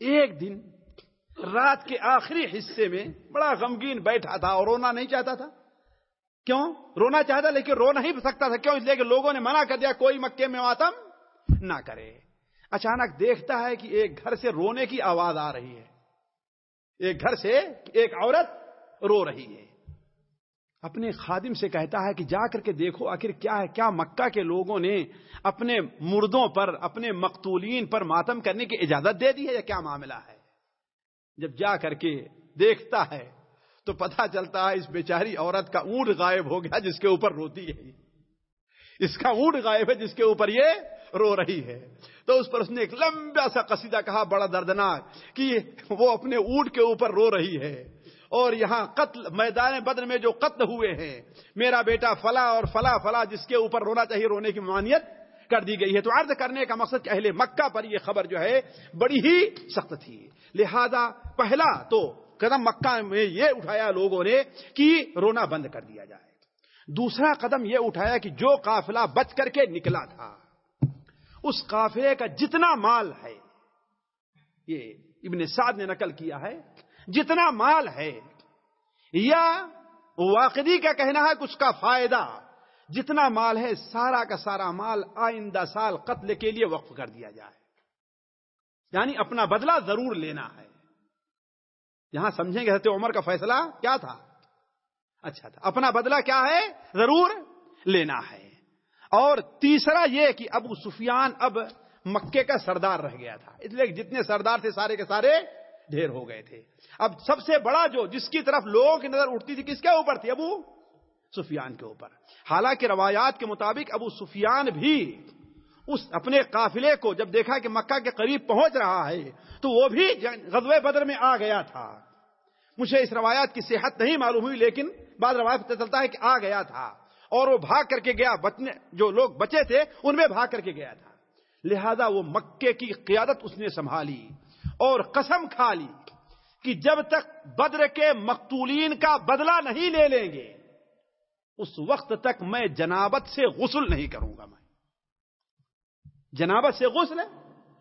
ایک دن رات کے آخری حصے میں بڑا غمگین بیٹھا تھا اور رونا نہیں چاہتا تھا۔ کیوں؟ رونا چاہتا لیکن رو نہیں سکتا تھا۔ کیوں؟ اس لیے کہ لوگوں نے منع کر دیا کوئی مکے میں ماتم نہ کرے۔ اچانک دیکھتا ہے کہ ایک گھر سے رونے کی آواز آ رہی ہے۔ ایک گھر سے ایک عورت رو رہی ہے۔ اپنے خادم سے کہتا ہے کہ جا کر کے دیکھو آخر کیا ہے۔ کیا مکہ کے لوگوں نے اپنے مردوں پر، اپنے مقتولین پر ماتم کرنے کی اجازت دے دی ہے یا کیا معاملہ ہے؟ جب جا کر کے دیکھتا ہے تو پتا چلتا ہے اس بیچاری عورت کا اونٹ غائب ہو گیا جس کے اوپر روتی ہے اس کا اونٹ غائب ہے جس کے اوپر یہ رو رہی ہے۔ تو اس پر اس نے ایک لمبا سا قصیدہ کہا، بڑا دردناک کہ وہ اپنے اونٹ کے اوپر رو رہی ہے۔ اور یہاں قتل، میدان بدر میں جو قتل ہوئے ہیں، میرا بیٹا فلا اور فلا فلا جس کے اوپر رونا چاہیے رونے کی ممانعت کر دی گئی ہے تو عرض کرنے کا مقصد کہ اہل مکہ پر یہ خبر جو ہے بڑی ہی سخت تھی۔ لہذا پہلا تو قدم مکہ میں یہ اٹھایا لوگوں نے کہ رونا بند کر دیا جائے۔ دوسرا قدم یہ اٹھایا کہ جو قافلہ بچ کر کے نکلا تھا، اس قافلے کا جتنا مال ہے، یہ ابن سعد نے نقل کیا ہے، جتنا مال ہے، یا واقعی کا کہنا ہے کہ اس کا فائدہ جتنا مال ہے، سارا کا سارا مال آئندہ سال قتل کے لیے وقف کر دیا جائے۔ یعنی اپنا بدلہ ضرور لینا ہے۔ یہاں سمجھیں گے حضرت عمر کا فیصلہ کیا تھا؟ اچھا تھا۔ اپنا بدلہ کیا ہے؟ ضرور لینا ہے۔ اور تیسرا یہ کہ ابو سفیان اب مکے کا سردار رہ گیا تھا۔ اس لیے جتنے سردار تھے، سارے کے سارے ڈھیر ہو گئے تھے۔ اب سب سے بڑا جو جس کی طرف لوگوں کی نظر اٹھتی تھی، کس کے اوپر تھی؟ ابو سفیان کے اوپر۔ حالانکہ روایات کے مطابق ابو سفیان بھی اس اپنے قافلے کو جب دیکھا کہ مکہ کے قریب پہنچ رہا ہے، تو وہ بھی غزوہ بدر میں آ گیا تھا۔ مجھے اس روایات کی صحت نہیں معلوم ہوئی، لیکن بعد روایت پتہ چلتا ہے کہ آ گیا تھا۔ اور وہ بھاگ کر کے گیا، بچنے، جو لوگ بچے تھے، ان میں بھاگ کر کے گیا تھا۔ لہذا وہ مکے کی قیادت اس نے سنبھالی اور قسم کھا لی کہ جب تک بدر کے مقتولین کا بدلہ نہیں لے لیں گے اس وقت تک میں جنابت سے غسل نہیں کروں گا میں۔ جنابت سے غسل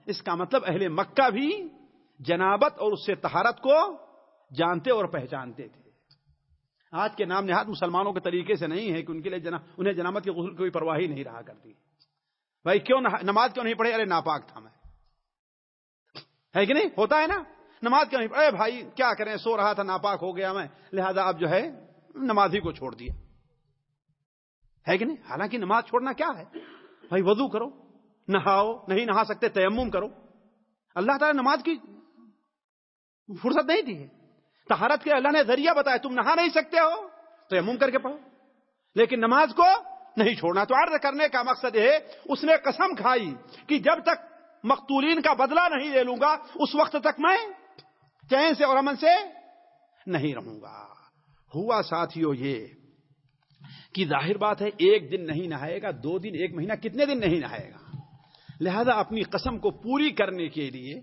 اس کا مطلب اہل مکہ بھی جنابت اور اس سے تہارت کو جانتے اور پہچانتے تھے۔ آج کے نام نہاد مسلمانوں کے طریقے سے نہیں ہے کہ ان کے لیے جنا، انہیں جنابت کی غسل کوئی پرواہی نہیں رہا کرتی۔ بھائی کیوں نماز کیوں نہیں پڑھے؟ ارے ناپاک تھا میں۔ ہے کہ نہیں؟ ہوتا ہے نا؟ نماز کیوں نہیں اے بھائی کیا کریں؟ سو رہا تھا، ناپاک ہو گیا میں۔ لہذا اب جو ہے نماز ہی کو چھوڑ دیا۔ ہے کہ نہیں؟ حالانکہ نماز چھوڑنا کیا ہے؟ بھائی وضو کرو، نہاؤ، نہیں نہا سکتے، تیمم کرو۔ اللہ تعالی نماز کی فرصت نہیں دی ہے۔ تہارت کے اللہ نے ذریعہ بتایا، تم نہا نہیں سکتے ہو، تیمم کر کے پڑھو۔ لیکن نماز کو نہیں چھوڑنا۔ تو عرض کرنے کا مقصد ہے، اس نے قسم کھائی کہ جب تک مقتولین کا بدلہ نہیں لے لوں گا، اس وقت تک میں چین سے اور امن سے نہیں رہوں گا۔ ہوا ساتھیوں یہ کہ ظاہر بات ہے، ایک دن نہیں نہائے گا، دو دن، ایک مہینہ، کتنے دن نہیں نہائے گا؟ لہذا اپنی قسم کو پوری کرنے کے لیے،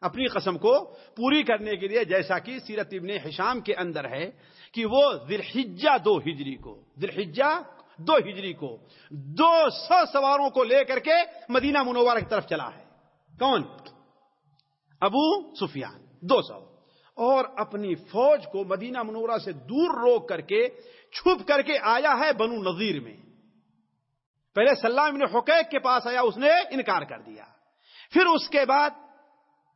اپنی قسم کو پوری کرنے کے لیے، جیسا کہ سیرت ابن حشام کے اندر ہے کہ وہ ذلحجہ دو ہجری کو ذلحجہ دو ہجری کو دو سو سواروں کو لے کر کے مدینہ منورہ کی طرف چلا ہے۔ کون؟ ابو سفیان، دو سو۔ اور اپنی فوج کو مدینہ منورہ سے دور روک کر کے چھپ کر کے آیا ہے بنو نذیر میں۔ پہلے سلام حقیق کے پاس آیا، اس نے انکار کر دیا۔ پھر اس کے بعد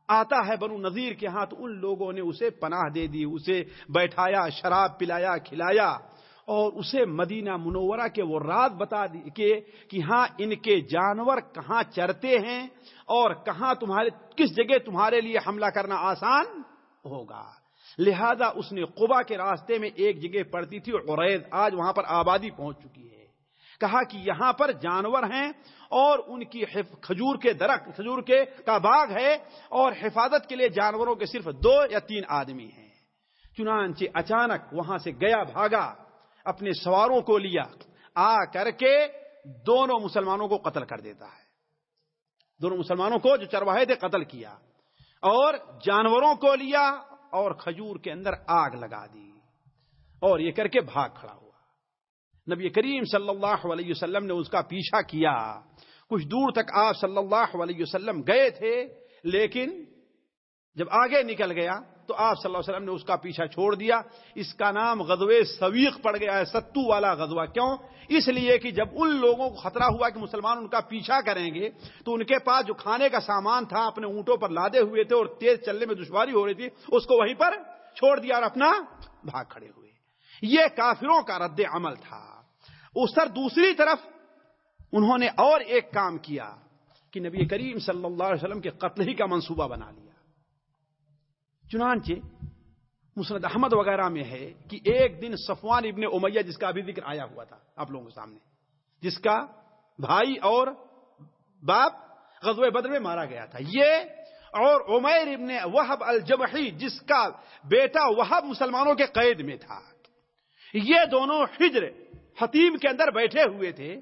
آتا ہے بنو نذیر کے ہاں تو ان لوگوں نے اسے پناہ دے دی، اسے بیٹھایا، شراب پلایا، کھلایا اور اسے مدینہ منورہ کے وہ رات بتا دی کہ کہ ہاں ان کے جانور کہاں چرتے ہیں اور کہاں تمہارے، کس جگہ تمہارے لیے حملہ کرنا آسان ہوگا۔ لہذا اس نے قبا کے راستے میں ایک جگہ پڑتی تھی اور آج وہاں پر آبادی پہنچ چکی ہے۔ کہا کہ یہاں پر جانور ہیں اور ان کی کھجور کے درخت، کھجور کے کا باغ ہے اور حفاظت کے لیے جانوروں کے صرف دو یا تین آدمی ہیں۔ چنانچہ اچانک وہاں سے گیا بھاگا، اپنے سواروں کو لیا، آ کر کے دونوں مسلمانوں کو قتل کر دیتا ہے۔ دونوں مسلمانوں کو جو چرواہے تھے قتل کیا اور جانوروں کو لیا۔ اور کھجور کے اندر آگ لگا دی اور یہ کر کے بھاگ کھڑا ہوا۔ نبی کریم صلی اللہ علیہ وسلم نے اس کا پیچھا کیا۔ کچھ دور تک آپ صلی اللہ علیہ وسلم گئے تھے، لیکن جب آگے نکل گیا تو آپ صلی اللہ علیہ وسلم نے اس کا پیچھا چھوڑ دیا۔ اس کا نام غزوے سویق پڑ گیا ہے، ستو والا غزوہ۔ کیوں؟ اس لیے کہ جب ان لوگوں کو خطرہ ہوا کہ مسلمان ان کا پیچھا کریں گے، تو ان کے پاس جو کھانے کا سامان تھا، اپنے اونٹوں پر لادے ہوئے تھے اور تیز چلنے میں دشواری ہو رہی تھی، اس کو وہیں پر چھوڑ دیا اور اپنا بھاگ کھڑے ہوئے۔ یہ کافروں کا رد عمل تھا۔ اس طرح دوسری طرف انہوں نے اور ایک کام کیا کہ نبی کریم صلی اللہ علیہ وسلم کے قتل ہی کا منصوبہ بنا لیا۔ چنانچہ مسرد احمد وغیرہ میں ہے کہ ایک دن صفوان ابن امیہ جس کا ابھی ذکر آیا ہوا تھا آپ لوگوں کے سامنے، جس کا بھائی اور باپ غزوہ بدر میں مارا گیا تھا۔ یہ اور عمیر ابن وحب الجبحی جس کا بیٹا وحب مسلمانوں کے قید میں تھا۔ یہ دونوں ہجر حتیم کے اندر بیٹھے ہوئے تھے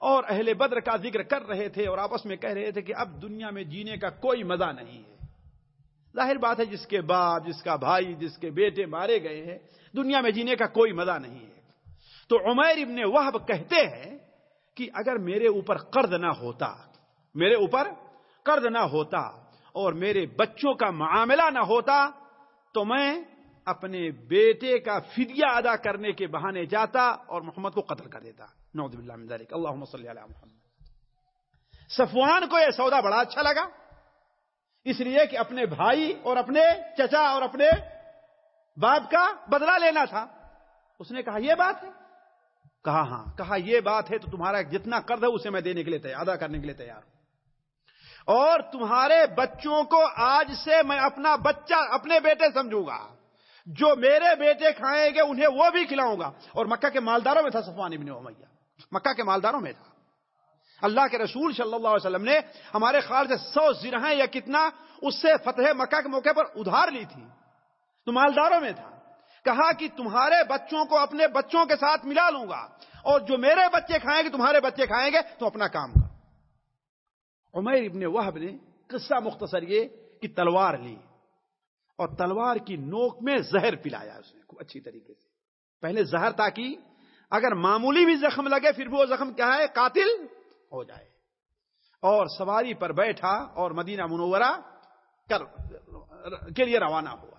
اور اہل بدر کا ذکر کر رہے تھے اور آپس میں کہہ رہے تھے کہ اب دنیا میں جینے کا کوئی مزہ نہیں ہے۔ ظاہر بات ہے جس کے باپ، جس کا بھائی، جس کے بیٹے مارے گئے ہیں، دنیا میں جینے کا کوئی مزہ نہیں ہے۔ تو عمیر ابن وحب کہتے ہیں کہ اگر میرے اوپر قرض نہ ہوتا، میرے اوپر قرض نہ ہوتا اور میرے بچوں کا معاملہ نہ ہوتا، تو میں اپنے بیٹے کا فدیہ ادا کرنے کے بہانے جاتا اور محمد کو قتل کر دیتا۔ نعوذ باللہ من ذلك اللہم صلی علی محمد۔ صفوان کو یہ سودا بڑا اچھا لگا۔ اس لیے کہ اپنے بھائی اور اپنے چچا اور اپنے باپ کا بدلہ لینا تھا۔ اس نے کہا، یہ بات ہے؟ کہا ہاں۔ کہا، یہ بات ہے تو تمہارا جتنا قرض ہے اسے میں دینے کے لیے تیار، ادا کرنے کے لیے تیار ہوں۔ اور تمہارے بچوں کو آج سے میں اپنا بچہ، اپنے بیٹے سمجھوں گا۔ جو میرے بیٹے کھائیں گے انہیں وہ بھی کھلاؤں گا۔ اور مکہ کے مالداروں میں تھا صفوان ابن امیہ۔ مکہ کے مالداروں میں تھا۔ اللہ کے رسول صلی اللہ علیہ وسلم نے ہمارے خیال سے سو زرہیں یا کتنا اس سے فتح مکہ کے موقع پر ادھار لی تھی۔ تو مالداروں میں تھا۔ کہا کہ تمہارے بچوں کو اپنے بچوں کے ساتھ ملا لوں گا اور جو میرے بچے کھائیں گے، تمہارے بچے کھائیں گے، تو اپنا کام کر۔ عمیر ابن وحب نے قصہ مختصر یہ کہ تلوار لی اور تلوار کی نوک میں زہر پلایا اس نے اچھی طریقے سے۔ پہلے زہر تاکہ اگر معمولی بھی زخم لگے، پھر بھی وہ زخم کیا ہے؟ قاتل۔ ہو جائے۔ اور سواری پر بیٹھا اور مدینہ منورہ کر کے لیے روانہ ہوا۔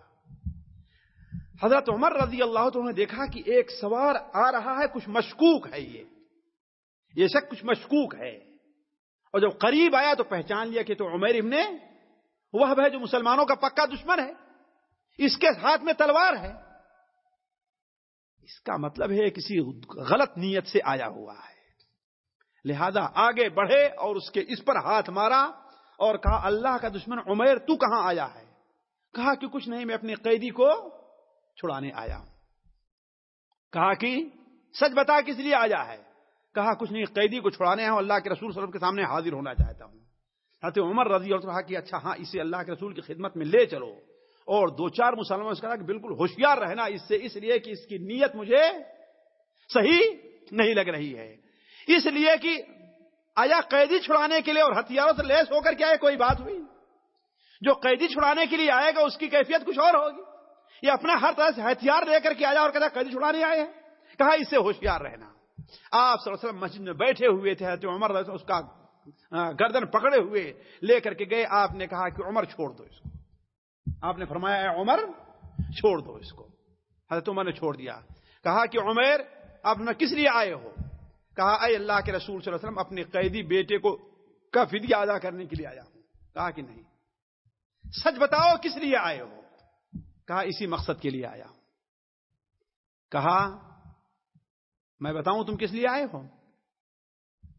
حضرت عمر رضی اللہ تو نے دیکھا کہ ایک سوار آ رہا ہے، کچھ مشکوک ہے یہ۔ یہ شک کچھ مشکوک ہے۔ اور جب قریب آیا تو پہچان لیا کہ تو عمیر ابن وہ ہے، جو مسلمانوں کا پکا دشمن ہے۔ اس کے ہاتھ میں تلوار ہے۔ اس کا مطلب ہے، کسی غلط نیت سے آیا ہوا ہے۔ لہذا آگے بڑھے اور اس کے اس پر ہاتھ مارا اور کہا، اللہ کا دشمن عمیر، تو کہاں آیا ہے؟ کہا کہ کچھ نہیں، میں اپنے قیدی کو چھڑانے آیا ہوں۔ کہا کہ، سچ بتا، کس لیے آیا ہے؟ کہا، کچھ نہیں، قیدی کو چھڑانے ہوں، اللہ کے رسول صلی اللہ علیہ وسلم کے سامنے حاضر ہونا چاہتا ہوں۔ حضرت عمر رضی اللہ کہا کہ اچھا ہاں اسے اللہ کے رسول کی خدمت میں لے چلو۔ اور دو چار مسلمانوں سے کہا کہ بالکل ہوشیار رہنا اس سے، اس لیے کہ اس کی نیت مجھے صحیح نہیں لگ رہی ہے۔ اس لیے کہ آیا قیدی چھڑانے کے لیے اور ہتھیاروں سے لیس ہو کر کے آئے کوئی بات ہوئی؟ جو قیدی چھڑانے کے لیے آئے گا، اس کی کیفیت کچھ اور ہوگی۔ یہ اپنا ہر طرح سے ہتھیار لے کر کے آیا اور کہتا قیدی چھڑانے آئے ہیں۔ کہا، اس سے ہوشیار رہنا۔ آپ صلی اللہ علیہ وسلم مسجد میں بیٹھے ہوئے تھے، حضرت عمر اس کا گردن پکڑے ہوئے لے کر کے گئے۔ آپ نے کہا کہ عمر، چھوڑ دو اس کو۔ آپ نے فرمایا، اے عمر، چھوڑ دو اس کو۔ حضرت عمر نے چھوڑ دیا۔ کہا کہ، عمر آپ نے کس لیے آئے ہو؟ کہا، اے اللہ کے رسول صلی اللہ علیہ وسلم اپنے قیدی بیٹے کو کا فدیہ ادا کرنے کے لیے آیا۔ ہوں کہا کہ نہیں۔ سچ بتاؤ، کس لیے آئے ہو؟ کہا، اسی مقصد کے لیے آیا۔ ہوں کہا، میں بتاؤں، تم کس لیے آئے ہو؟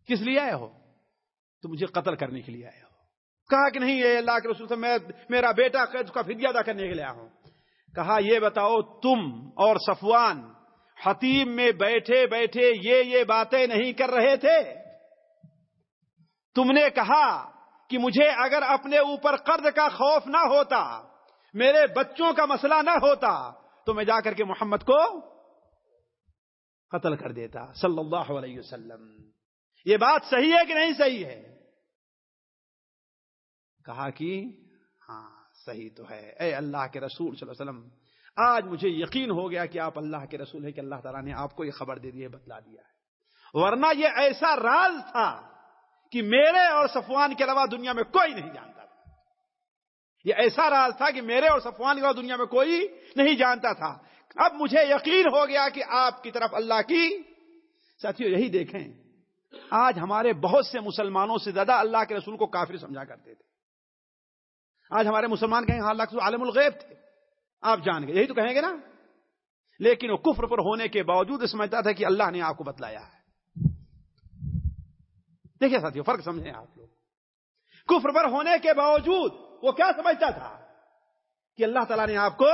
کس لیے آئے ہو؟ تو مجھے قتل کرنے کے لیے آئے ہو۔ کہا کہ نہیں یہ اللہ کے رسول سے میں، میرا بیٹا قید کا فدیہ ادا کرنے کے لیے آیا ہوں۔ کہا، یہ بتاؤ، تم اور صفوان حتیم میں بیٹھے بیٹھے یہ یہ باتیں نہیں کر رہے تھے۔ تم نے کہا کہ مجھے اگر اپنے اوپر قرض کا خوف نہ ہوتا، میرے بچوں کا مسئلہ نہ ہوتا، تو میں جا کر کے محمد کو قتل کر دیتا۔ صلی اللہ علیہ وسلم۔ یہ بات صحیح ہے کہ نہیں صحیح ہے؟ کہا کہ ہاں صحیح تو ہے۔ اے اللہ کے رسول صلی اللہ علیہ وسلم آج مجھے یقین ہو گیا کہ آپ اللہ کے رسول ہے کہ اللہ تعالیٰ نے آپ کو یہ خبر دے دی ہے، بتلا دیا ہے۔ ورنہ یہ ایسا راز تھا کہ میرے اور صفوان کے علاوہ دنیا میں کوئی نہیں جانتا تھا۔ یہ ایسا راز تھا کہ میرے اور صفوان کے علاوہ دنیا میں کوئی نہیں جانتا تھا۔ اب مجھے یقین ہو گیا کہ آپ کی طرف اللہ کی ساتھیوں یہی دیکھیں۔ آج ہمارے بہت سے مسلمانوں سے زیادہ اللہ کے رسول کو کافر سمجھا کرتے تھے۔ آج ہمارے مسلمان کہیں ہاں اللہ کے عالم الغیب تھے۔ آپ جان گئے، یہی تو کہیں گے نا؟ لیکن وہ کفر پر ہونے کے باوجود سمجھتا تھا کہ اللہ نے آپ کو بتلایا ہے۔ دیکھیے ساتھیوں فرق سمجھیں آپ لوگ۔ کفر پر ہونے کے باوجود وہ کیا سمجھتا تھا؟ کہ اللہ تعالیٰ نے آپ کو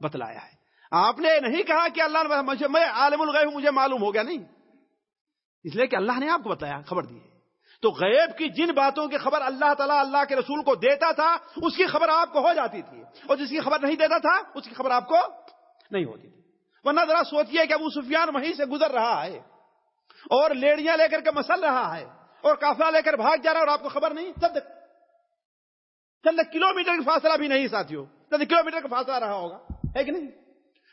بتلایا ہے۔ آپ نے نہیں کہا کہ اللہ نے میں عالم الغیب مجھے معلوم ہو گیا، نہیں۔ اس لیے کہ اللہ نے آپ کو بتایا خبر دی ہے۔ تو غیب کی جن باتوں کی خبر اللہ تعالیٰ اللہ کے رسول کو دیتا تھا، اس کی خبر آپ کو ہو جاتی تھی۔ اور جس کی خبر نہیں دیتا تھا، اس کی خبر آپ کو نہیں ہوتی تھی۔ ورنہ ذرا سوچیے کہ ابو سفیان وہیں سے گزر رہا ہے، اور لیڑیاں لے کر کے مسل رہا ہے، اور کافلا لے کر بھاگ جا رہا ہے اور آپ کو خبر نہیں۔ چند چند کلو میٹر کا فاصلہ بھی نہیں ساتھیوں چند کلو میٹر کا فاصلہ رہا ہوگا، ہے کہ نہیں؟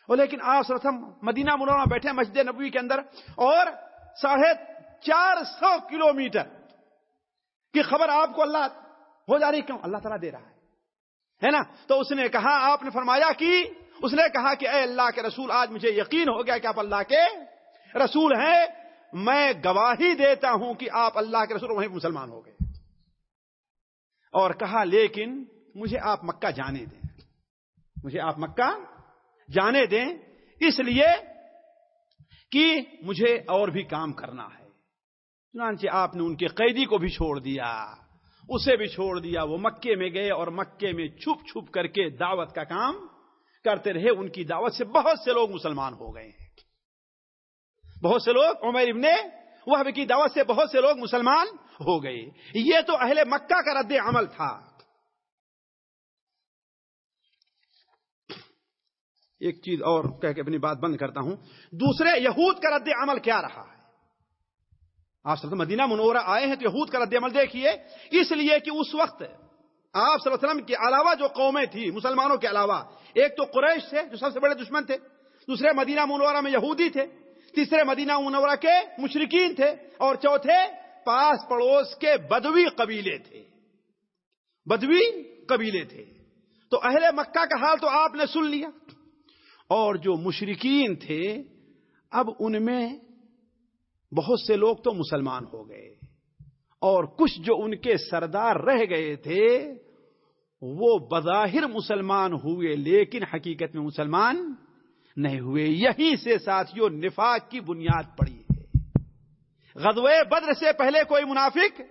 اور لیکن آپ سرسم مدینہ منورہ بیٹھے مسجد نبوی کے اندر، اور ساڑھے چار سو کلو میٹر کی خبر آپ کو اللہ ہو جا رہی کیوں؟ اللہ تعالیٰ دے رہا ہے۔ ہے نا؟ تو اس نے کہا، آپ نے فرمایا کہ اس نے کہا کہ اے اللہ کے رسول، آج مجھے یقین ہو گیا کہ آپ اللہ کے رسول ہیں۔ میں گواہی دیتا ہوں کہ آپ اللہ کے رسول، وہیں مسلمان ہو گئے۔ اور کہا، لیکن مجھے آپ مکہ جانے دیں۔ مجھے آپ مکہ جانے دیں۔ اس لیے کہ مجھے اور بھی کام کرنا ہے۔ چنانچہ آپ نے ان کے قیدی کو بھی چھوڑ دیا۔ اسے بھی چھوڑ دیا۔ وہ مکے میں گئے اور مکے میں چھپ چھپ کر کے دعوت کا کام کرتے رہے۔ ان کی دعوت سے بہت سے لوگ مسلمان ہو گئے۔ ہیں بہت سے لوگ عمر ابن وہ کی دعوت سے بہت سے لوگ مسلمان ہو گئے۔ یہ تو اہل مکہ کا رد عمل تھا۔ ایک چیز اور کہہ کے اپنی بات بند کرتا ہوں۔ دوسرے، یہود کا رد عمل کیا رہا؟ ہے آپ سب مدینہ منورہ آئے ہیں تو یہود کا رد عمل دیکھیے۔ اس لیے کہ اس وقت آپ صلی اللہ علیہ وسلم کے علاوہ جو قومیں تھیں، مسلمانوں کے علاوہ، ایک تو قریش تھے جو سب سے بڑے دشمن تھے، دوسرے مدینہ منورہ میں یہودی تھے، تیسرے مدینہ منورہ کے مشرقین تھے، اور چوتھے پاس پڑوس کے بدوی قبیلے تھے۔ بدوی قبیلے تھے۔ تو اہل مکہ کا حال تو آپ نے سن لیا۔ اور جو مشرقین تھے، اب ان میں بہت سے لوگ تو مسلمان ہو گئے اور کچھ جو ان کے سردار رہ گئے تھے، وہ بظاہر مسلمان ہوئے، لیکن حقیقت میں مسلمان نہیں ہوئے۔ یہیں سے ساتھیوں نفاق کی بنیاد پڑی ہے۔ غزوے بدر سے پہلے کوئی منافق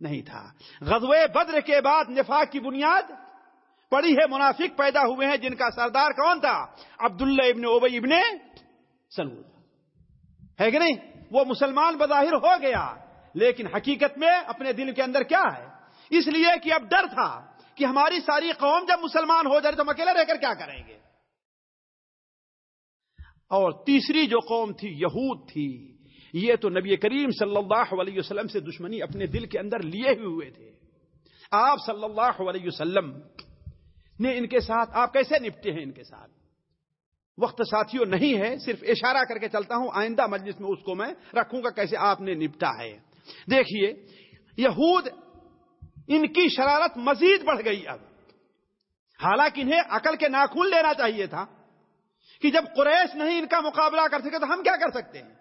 نہیں تھا۔ غزوے بدر کے بعد نفاق کی بنیاد پڑی ہے، منافق پیدا ہوئے ہیں۔ جن کا سردار کون تھا؟ عبداللہ ابن اوبئی ابن سلول۔ ہے کہ نہیں؟ وہ مسلمان بظاہر ہو گیا۔ لیکن حقیقت میں اپنے دل کے اندر کیا ہے؟ اس لیے کہ اب ڈر تھا کہ ہماری ساری قوم جب مسلمان ہو جائے تو ہم اکیلے رہ کر کیا کریں گے؟ اور تیسری جو قوم تھی یہود تھی، یہ تو نبی کریم صلی اللہ علیہ وسلم سے دشمنی اپنے دل کے اندر لیے ہوئے تھے۔ آپ صلی اللہ علیہ وسلم نے ان کے ساتھ، آپ کیسے نپٹے ہیں ان کے ساتھ؟ وقت ساتھیوں نہیں ہے، صرف اشارہ کر کے چلتا ہوں، آئندہ مجلس میں اس کو میں رکھوں گا کیسے آپ نے نپٹا ہے۔ دیکھیے، یہود ان کی شرارت مزید بڑھ گئی اب۔ حالانکہ انہیں عقل کے ناخون لینا چاہیے تھا کہ جب قریش نہیں ان کا مقابلہ کر سکے تو ہم کیا کر سکتے ہیں؟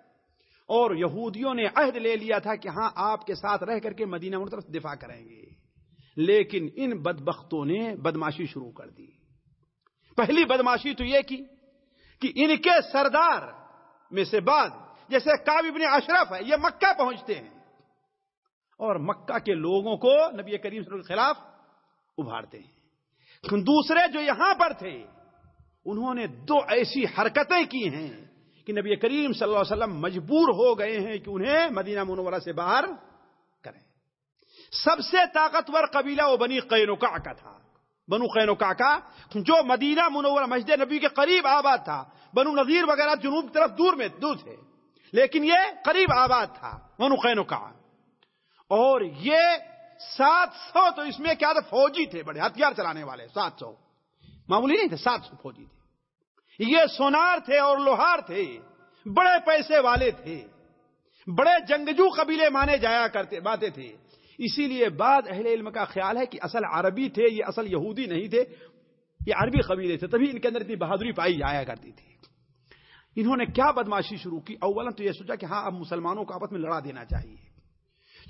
اور یہودیوں نے عہد لے لیا تھا کہ ہاں آپ کے ساتھ رہ کر کے مدینہ طرف دفاع کریں گے۔ لیکن ان بدبختوں نے بدماشی شروع کر دی۔ پہلی بدماشی تو یہ کی کہ یعنی ان کے سردار میں سے بعد جیسے کاب ابن اشرف ہے، یہ مکہ پہنچتے ہیں۔ اور مکہ کے لوگوں کو نبی کریم صلی اللہ کے خلاف ابھارتے ہیں۔ دوسرے جو یہاں پر تھے، انہوں نے دو ایسی حرکتیں کی ہیں کہ نبی کریم صلی اللہ علیہ وسلم مجبور ہو گئے ہیں کہ انہیں مدینہ منورہ سے باہر کریں۔ سب سے طاقتور قبیلہ وہ بنی قینوکا کا تھا۔ بنو قینوکا کا جو مدینہ منورہ مسجد نبی کے قریب آباد تھا، بنو نذیر وغیرہ جنوب طرف دور میں دور تھے، لیکن یہ قریب آباد تھا، بنو قینوکا اور یہ سات سو تو اس میں کیا تھا، فوجی تھے، بڑے ہتھیار چلانے والے، سات سو۔ معمولی نہیں تھے، سات سو فوجی تھے۔ یہ سونار تھے اور لوہار تھے، بڑے پیسے والے تھے۔ بڑے جنگجو قبیلے مانے جایا کرتے باتیں تھے۔ اسی لیے بعد اہل علم کا خیال ہے کہ اصل عربی تھے، یہ اصل یہودی نہیں تھے، یہ عربی قبیلے تھے، تبھی ان کے اندر اتنی بہادری پائی جایا کرتی تھی۔ انہوں نے کیا بدماشی شروع کی؟ اولا تو یہ سوچا کہ ہاں اب مسلمانوں کو آپس میں لڑا دینا چاہیے۔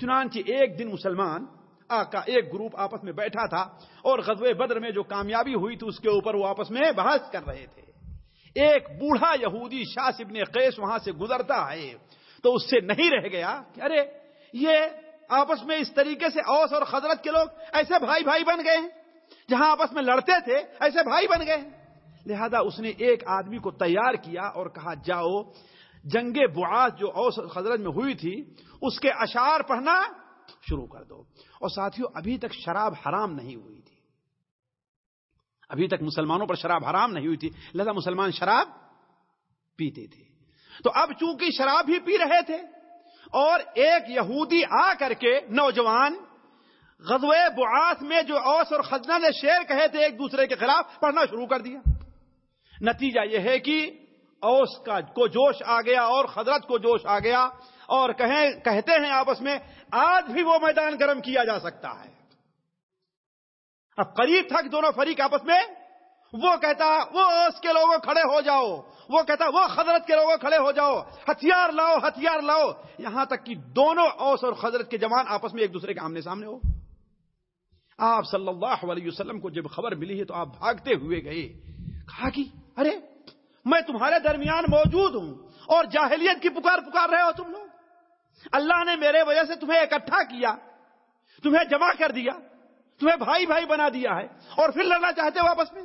چنانچہ ایک دن مسلمان کا ایک گروپ آپس میں بیٹھا تھا اور غزوہ بدر میں جو کامیابی ہوئی تھی اس کے اوپر وہ آپس میں بحث کر رہے تھے۔ ایک بوڑھا یہودی شاہ ابن قیس وہاں سے گزرتا ہے تو اس سے نہیں رہ گیا کہ ارے، یہ آپس میں اس طریقے سے اوس اور خزرت کے لوگ ایسے بھائی بھائی بن گئے ہیں، جہاں آپس میں لڑتے تھے، ایسے بھائی بن گئے لہذا اس نے ایک آدمی کو تیار کیا اور کہا، جاؤ، جنگ بعاث جو اوس خزرت میں ہوئی تھی، اس کے اشعار پڑھنا شروع کر دو۔ اور ساتھیوں ابھی تک شراب حرام نہیں ہوئی تھی۔ ابھی تک مسلمانوں پر شراب حرام نہیں ہوئی تھی، لہذا مسلمان شراب پیتے تھے۔ تو اب چونکہ شراب ہی پی رہے تھے اور ایک یہودی آ کر کے نوجوان غزوے بعاث میں جو اوس اور خزنہ نے شیر کہے تھے ایک دوسرے کے خلاف پڑھنا شروع کر دیا۔ نتیجہ یہ ہے کہ اوس کا کو جوش آ گیا اور خضرت کو جوش آ گیا اور کہیں کہتے ہیں آپس میں، آج بھی وہ میدان گرم کیا جا سکتا ہے۔ اب قریب تھا کہ دونوں فریق آپس میں وہ کہتا وہ اوس کے لوگوں کھڑے ہو جاؤ۔ وہ کہتا وہ خضرت کے لوگوں کھڑے ہو جاؤ۔ ہتھیار لاؤ ہتھیار لاؤ۔ یہاں تک کہ دونوں اوس اور خضرت کے جوان آپس میں ایک دوسرے کے آمنے سامنے ہو۔ آپ صلی اللہ علیہ وسلم کو جب خبر ملی ہے تو آپ بھاگتے ہوئے گئے۔ کہا کہ ارے، میں تمہارے درمیان موجود ہوں اور جاہلیت کی پکار پکار رہے ہو تم لوگ۔ اللہ نے میرے وجہ سے تمہیں اکٹھا کیا، تمہیں جمع کر دیا، تمہیں بھائی بھائی بنا دیا ہے اور پھر لڑنا چاہتے ہو آپس میں؟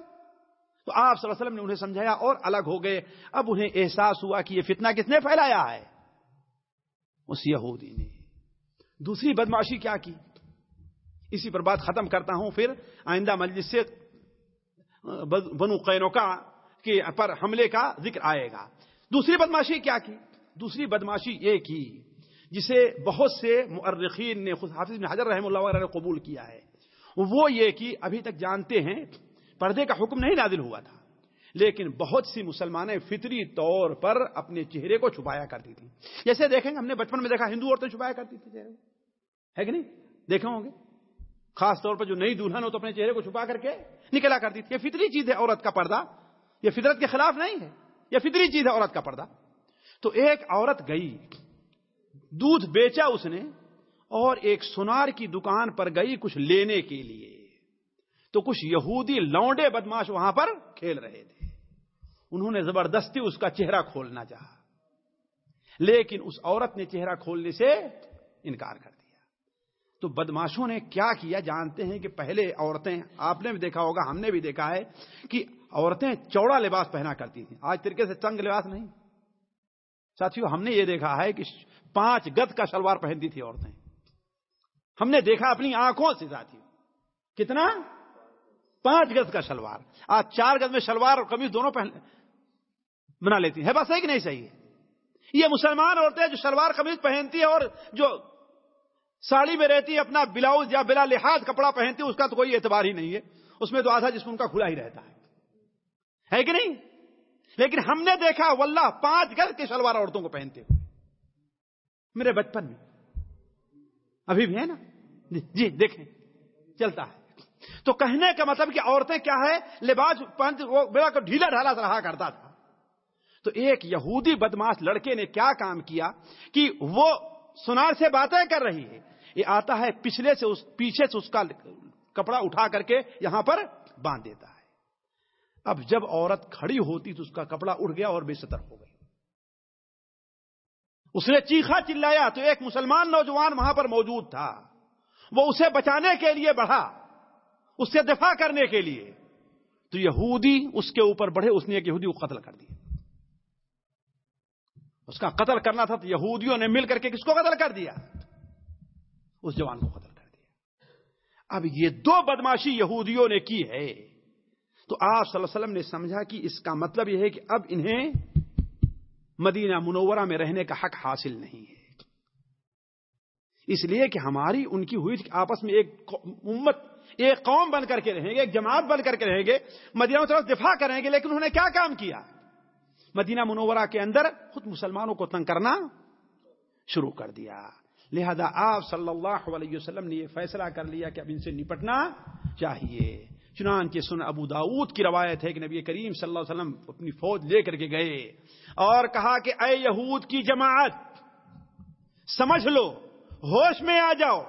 تو آپ صلی اللہ علیہ وسلم نے انہیں سمجھایا اور الگ ہو گئے۔ اب انہیں احساس ہوا کہ یہ فتنہ کس نے پھیلایا ہے۔ اس یہودی نے۔ دوسری بدماشی کیا کی؟ اسی پر بات ختم کرتا ہوں۔ پھر آئندہ مجلس سے بنو قینوکا کے پر حملے کا ذکر آئے گا۔ دوسری بدماشی کیا کی؟ دوسری بدماشی یہ کی جسے بہت سے مؤرخین نے، خود حافظ بن حجر رحم اللہ وغیرہ نے قبول کیا ہے۔ وہ یہ کہ ابھی تک جانتے ہیں پردے کا حکم نہیں نازل ہوا تھا۔ لیکن بہت سی مسلمانیں فطری طور پر اپنے چہرے کو چھپایا کرتی تھی جیسے دیکھیں گے، ہم نے بچپن میں دیکھا ہندو عورتیں چھپایا کرتی تھی چہرے۔ ہے کہ نہیں؟ دیکھے ہوں گے۔ خاص طور پر جو نئی دلہن ہو تو اپنے چہرے کو چھپا کر کے نکلا کرتی تھی۔ یہ فطری چیز ہے عورت کا پردہ۔ یہ فطرت کے خلاف نہیں ہے۔ یہ فطری چیز ہے عورت کا پردہ۔ تو ایک عورت گئی، دودھ بیچا اس نے اور ایک سونار کی دکان پر گئی کچھ لینے کے لیے۔ تو کچھ یہودی لونڈے بدماش وہاں پر کھیل رہے تھے۔ انہوں نے زبردستی اس کا چہرہ کھولنا چاہا۔ لیکن اس عورت نے چہرہ کھولنے سے انکار کر دیا۔ تو بدماشوں نے کیا کیا؟ جانتے ہیں کہ پہلے عورتیں، آپ نے بھی دیکھا ہوگا، ہم نے بھی دیکھا ہے کہ عورتیں چوڑا لباس پہنا کرتی تھیں۔ آج طریقے سے تنگ لباس نہیں۔ ساتھیوں ہم نے یہ دیکھا ہے کہ پانچ گد کا شلوار پہنتی تھی عورتیں۔ ہم نے دیکھا اپنی آنکھوں سے ساتھیوں کتنا؟ پانچ گز کا شلوار۔ آج چار گز میں شلوار اور کمیز دونوں پہن بنا لیتی ہے بس ہے کہ نہیں صحیح ہے۔ یہ مسلمان عورتیں جو شلوار قمیض پہنتی ہے اور جو ساڑی میں رہتی ہے اپنا بلاؤز یا بلا لحاظ کپڑا پہنتی ہے اس کا تو کوئی اعتبار ہی نہیں ہے۔ اس میں تو آدھا جسم ان کا کھلا ہی رہتا ہے۔ ہے کہ نہیں؟ لیکن ہم نے دیکھا، واللہ، پانچ گز کے شلوار عورتوں کو پہنتے ہوئے میرے بچپن میں۔ ابھی بھی ہے نا؟ جی دیکھیں۔ چلتا ہے۔ تو کہنے کا مطلب کہ عورتیں کیا ہے؟ لباس پہنچ ڈھیلا ڈھالا رہا کرتا تھا۔ تو ایک یہودی بدماش لڑکے نے کیا کام کیا کہ وہ سنار سے باتیں کر رہی ہے۔ یہ آتا ہے پچھلے سے اس، پیچھے سے اس کا کپڑا اٹھا کر کے یہاں پر باندھ دیتا ہے۔ اب جب عورت کھڑی ہوتی تو اس کا کپڑا اڑ گیا اور بے ستر ہو گئی۔ اس نے چیخا چلایا تو ایک مسلمان نوجوان وہاں پر موجود تھا۔ وہ اسے بچانے کے لیے بڑھا۔ اس سے دفاع کرنے کے لیے۔ تو یہودی اس کے اوپر بڑھے، اس نے ایک یہودی کو قتل کر دیا۔ اس کا قتل کرنا تھا تو یہودیوں نے مل کر کے کس کو قتل کر دیا؟ اس جوان کو قتل کر دیا۔ اب یہ دو بدماشی یہودیوں نے کی ہے۔ تو آپ صلی اللہ علیہ وسلم نے سمجھا کہ اس کا مطلب یہ ہے کہ اب انہیں مدینہ منورہ میں رہنے کا حق حاصل نہیں ہے۔ اس لیے کہ ہماری ان کی ہوئی آپس میں ایک امت ایک قوم بن کر کے رہیں گے، ایک جماعت بن کر کے رہیں گے، مدینہ طرف دفاع کریں گے، لیکن انہوں نے کیا کام کیا؟ مدینہ منورہ کے اندر خود مسلمانوں کو تنگ کرنا شروع کر دیا۔ لہذا آپ صلی اللہ علیہ وسلم نے یہ فیصلہ کر لیا کہ اب ان سے نپٹنا چاہیے۔ چنانچہ سن ابو داود کی روایت ہے کہ نبی کریم صلی اللہ علیہ وسلم اپنی فوج لے کر کے گئے اور کہا کہ اے یہود کی جماعت، سمجھ لو، ہوش میں آ جاؤ،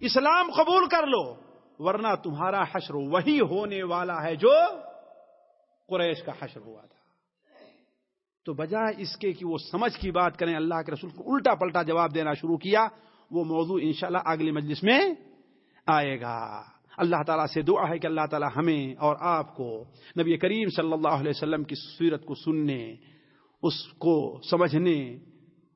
اسلام قبول کر لو۔ ورنہ تمہارا حشر وہی ہونے والا ہے جو قریش کا حشر ہوا تھا۔ تو بجائے اس کے کہ وہ سمجھ کی بات کریں، اللہ کے رسول کو الٹا پلٹا جواب دینا شروع کیا، وہ موضوع انشاءاللہ اگلی مجلس میں آئے گا۔ اللہ تعالیٰ سے دعا ہے کہ اللہ تعالیٰ ہمیں اور آپ کو نبی کریم صلی اللہ علیہ وسلم کی سیرت کو سننے، اس کو سمجھنے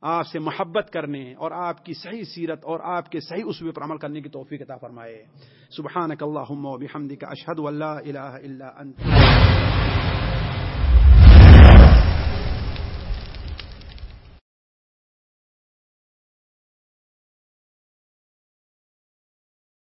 آپ سے محبت کرنے اور آپ کی صحیح سیرت اور آپ کے صحیح اسوے پر عمل کرنے کی توفیق عطا فرمائے۔ سبحانک اللہم و بحمدک، اشہد واللہ الہ الا انت۔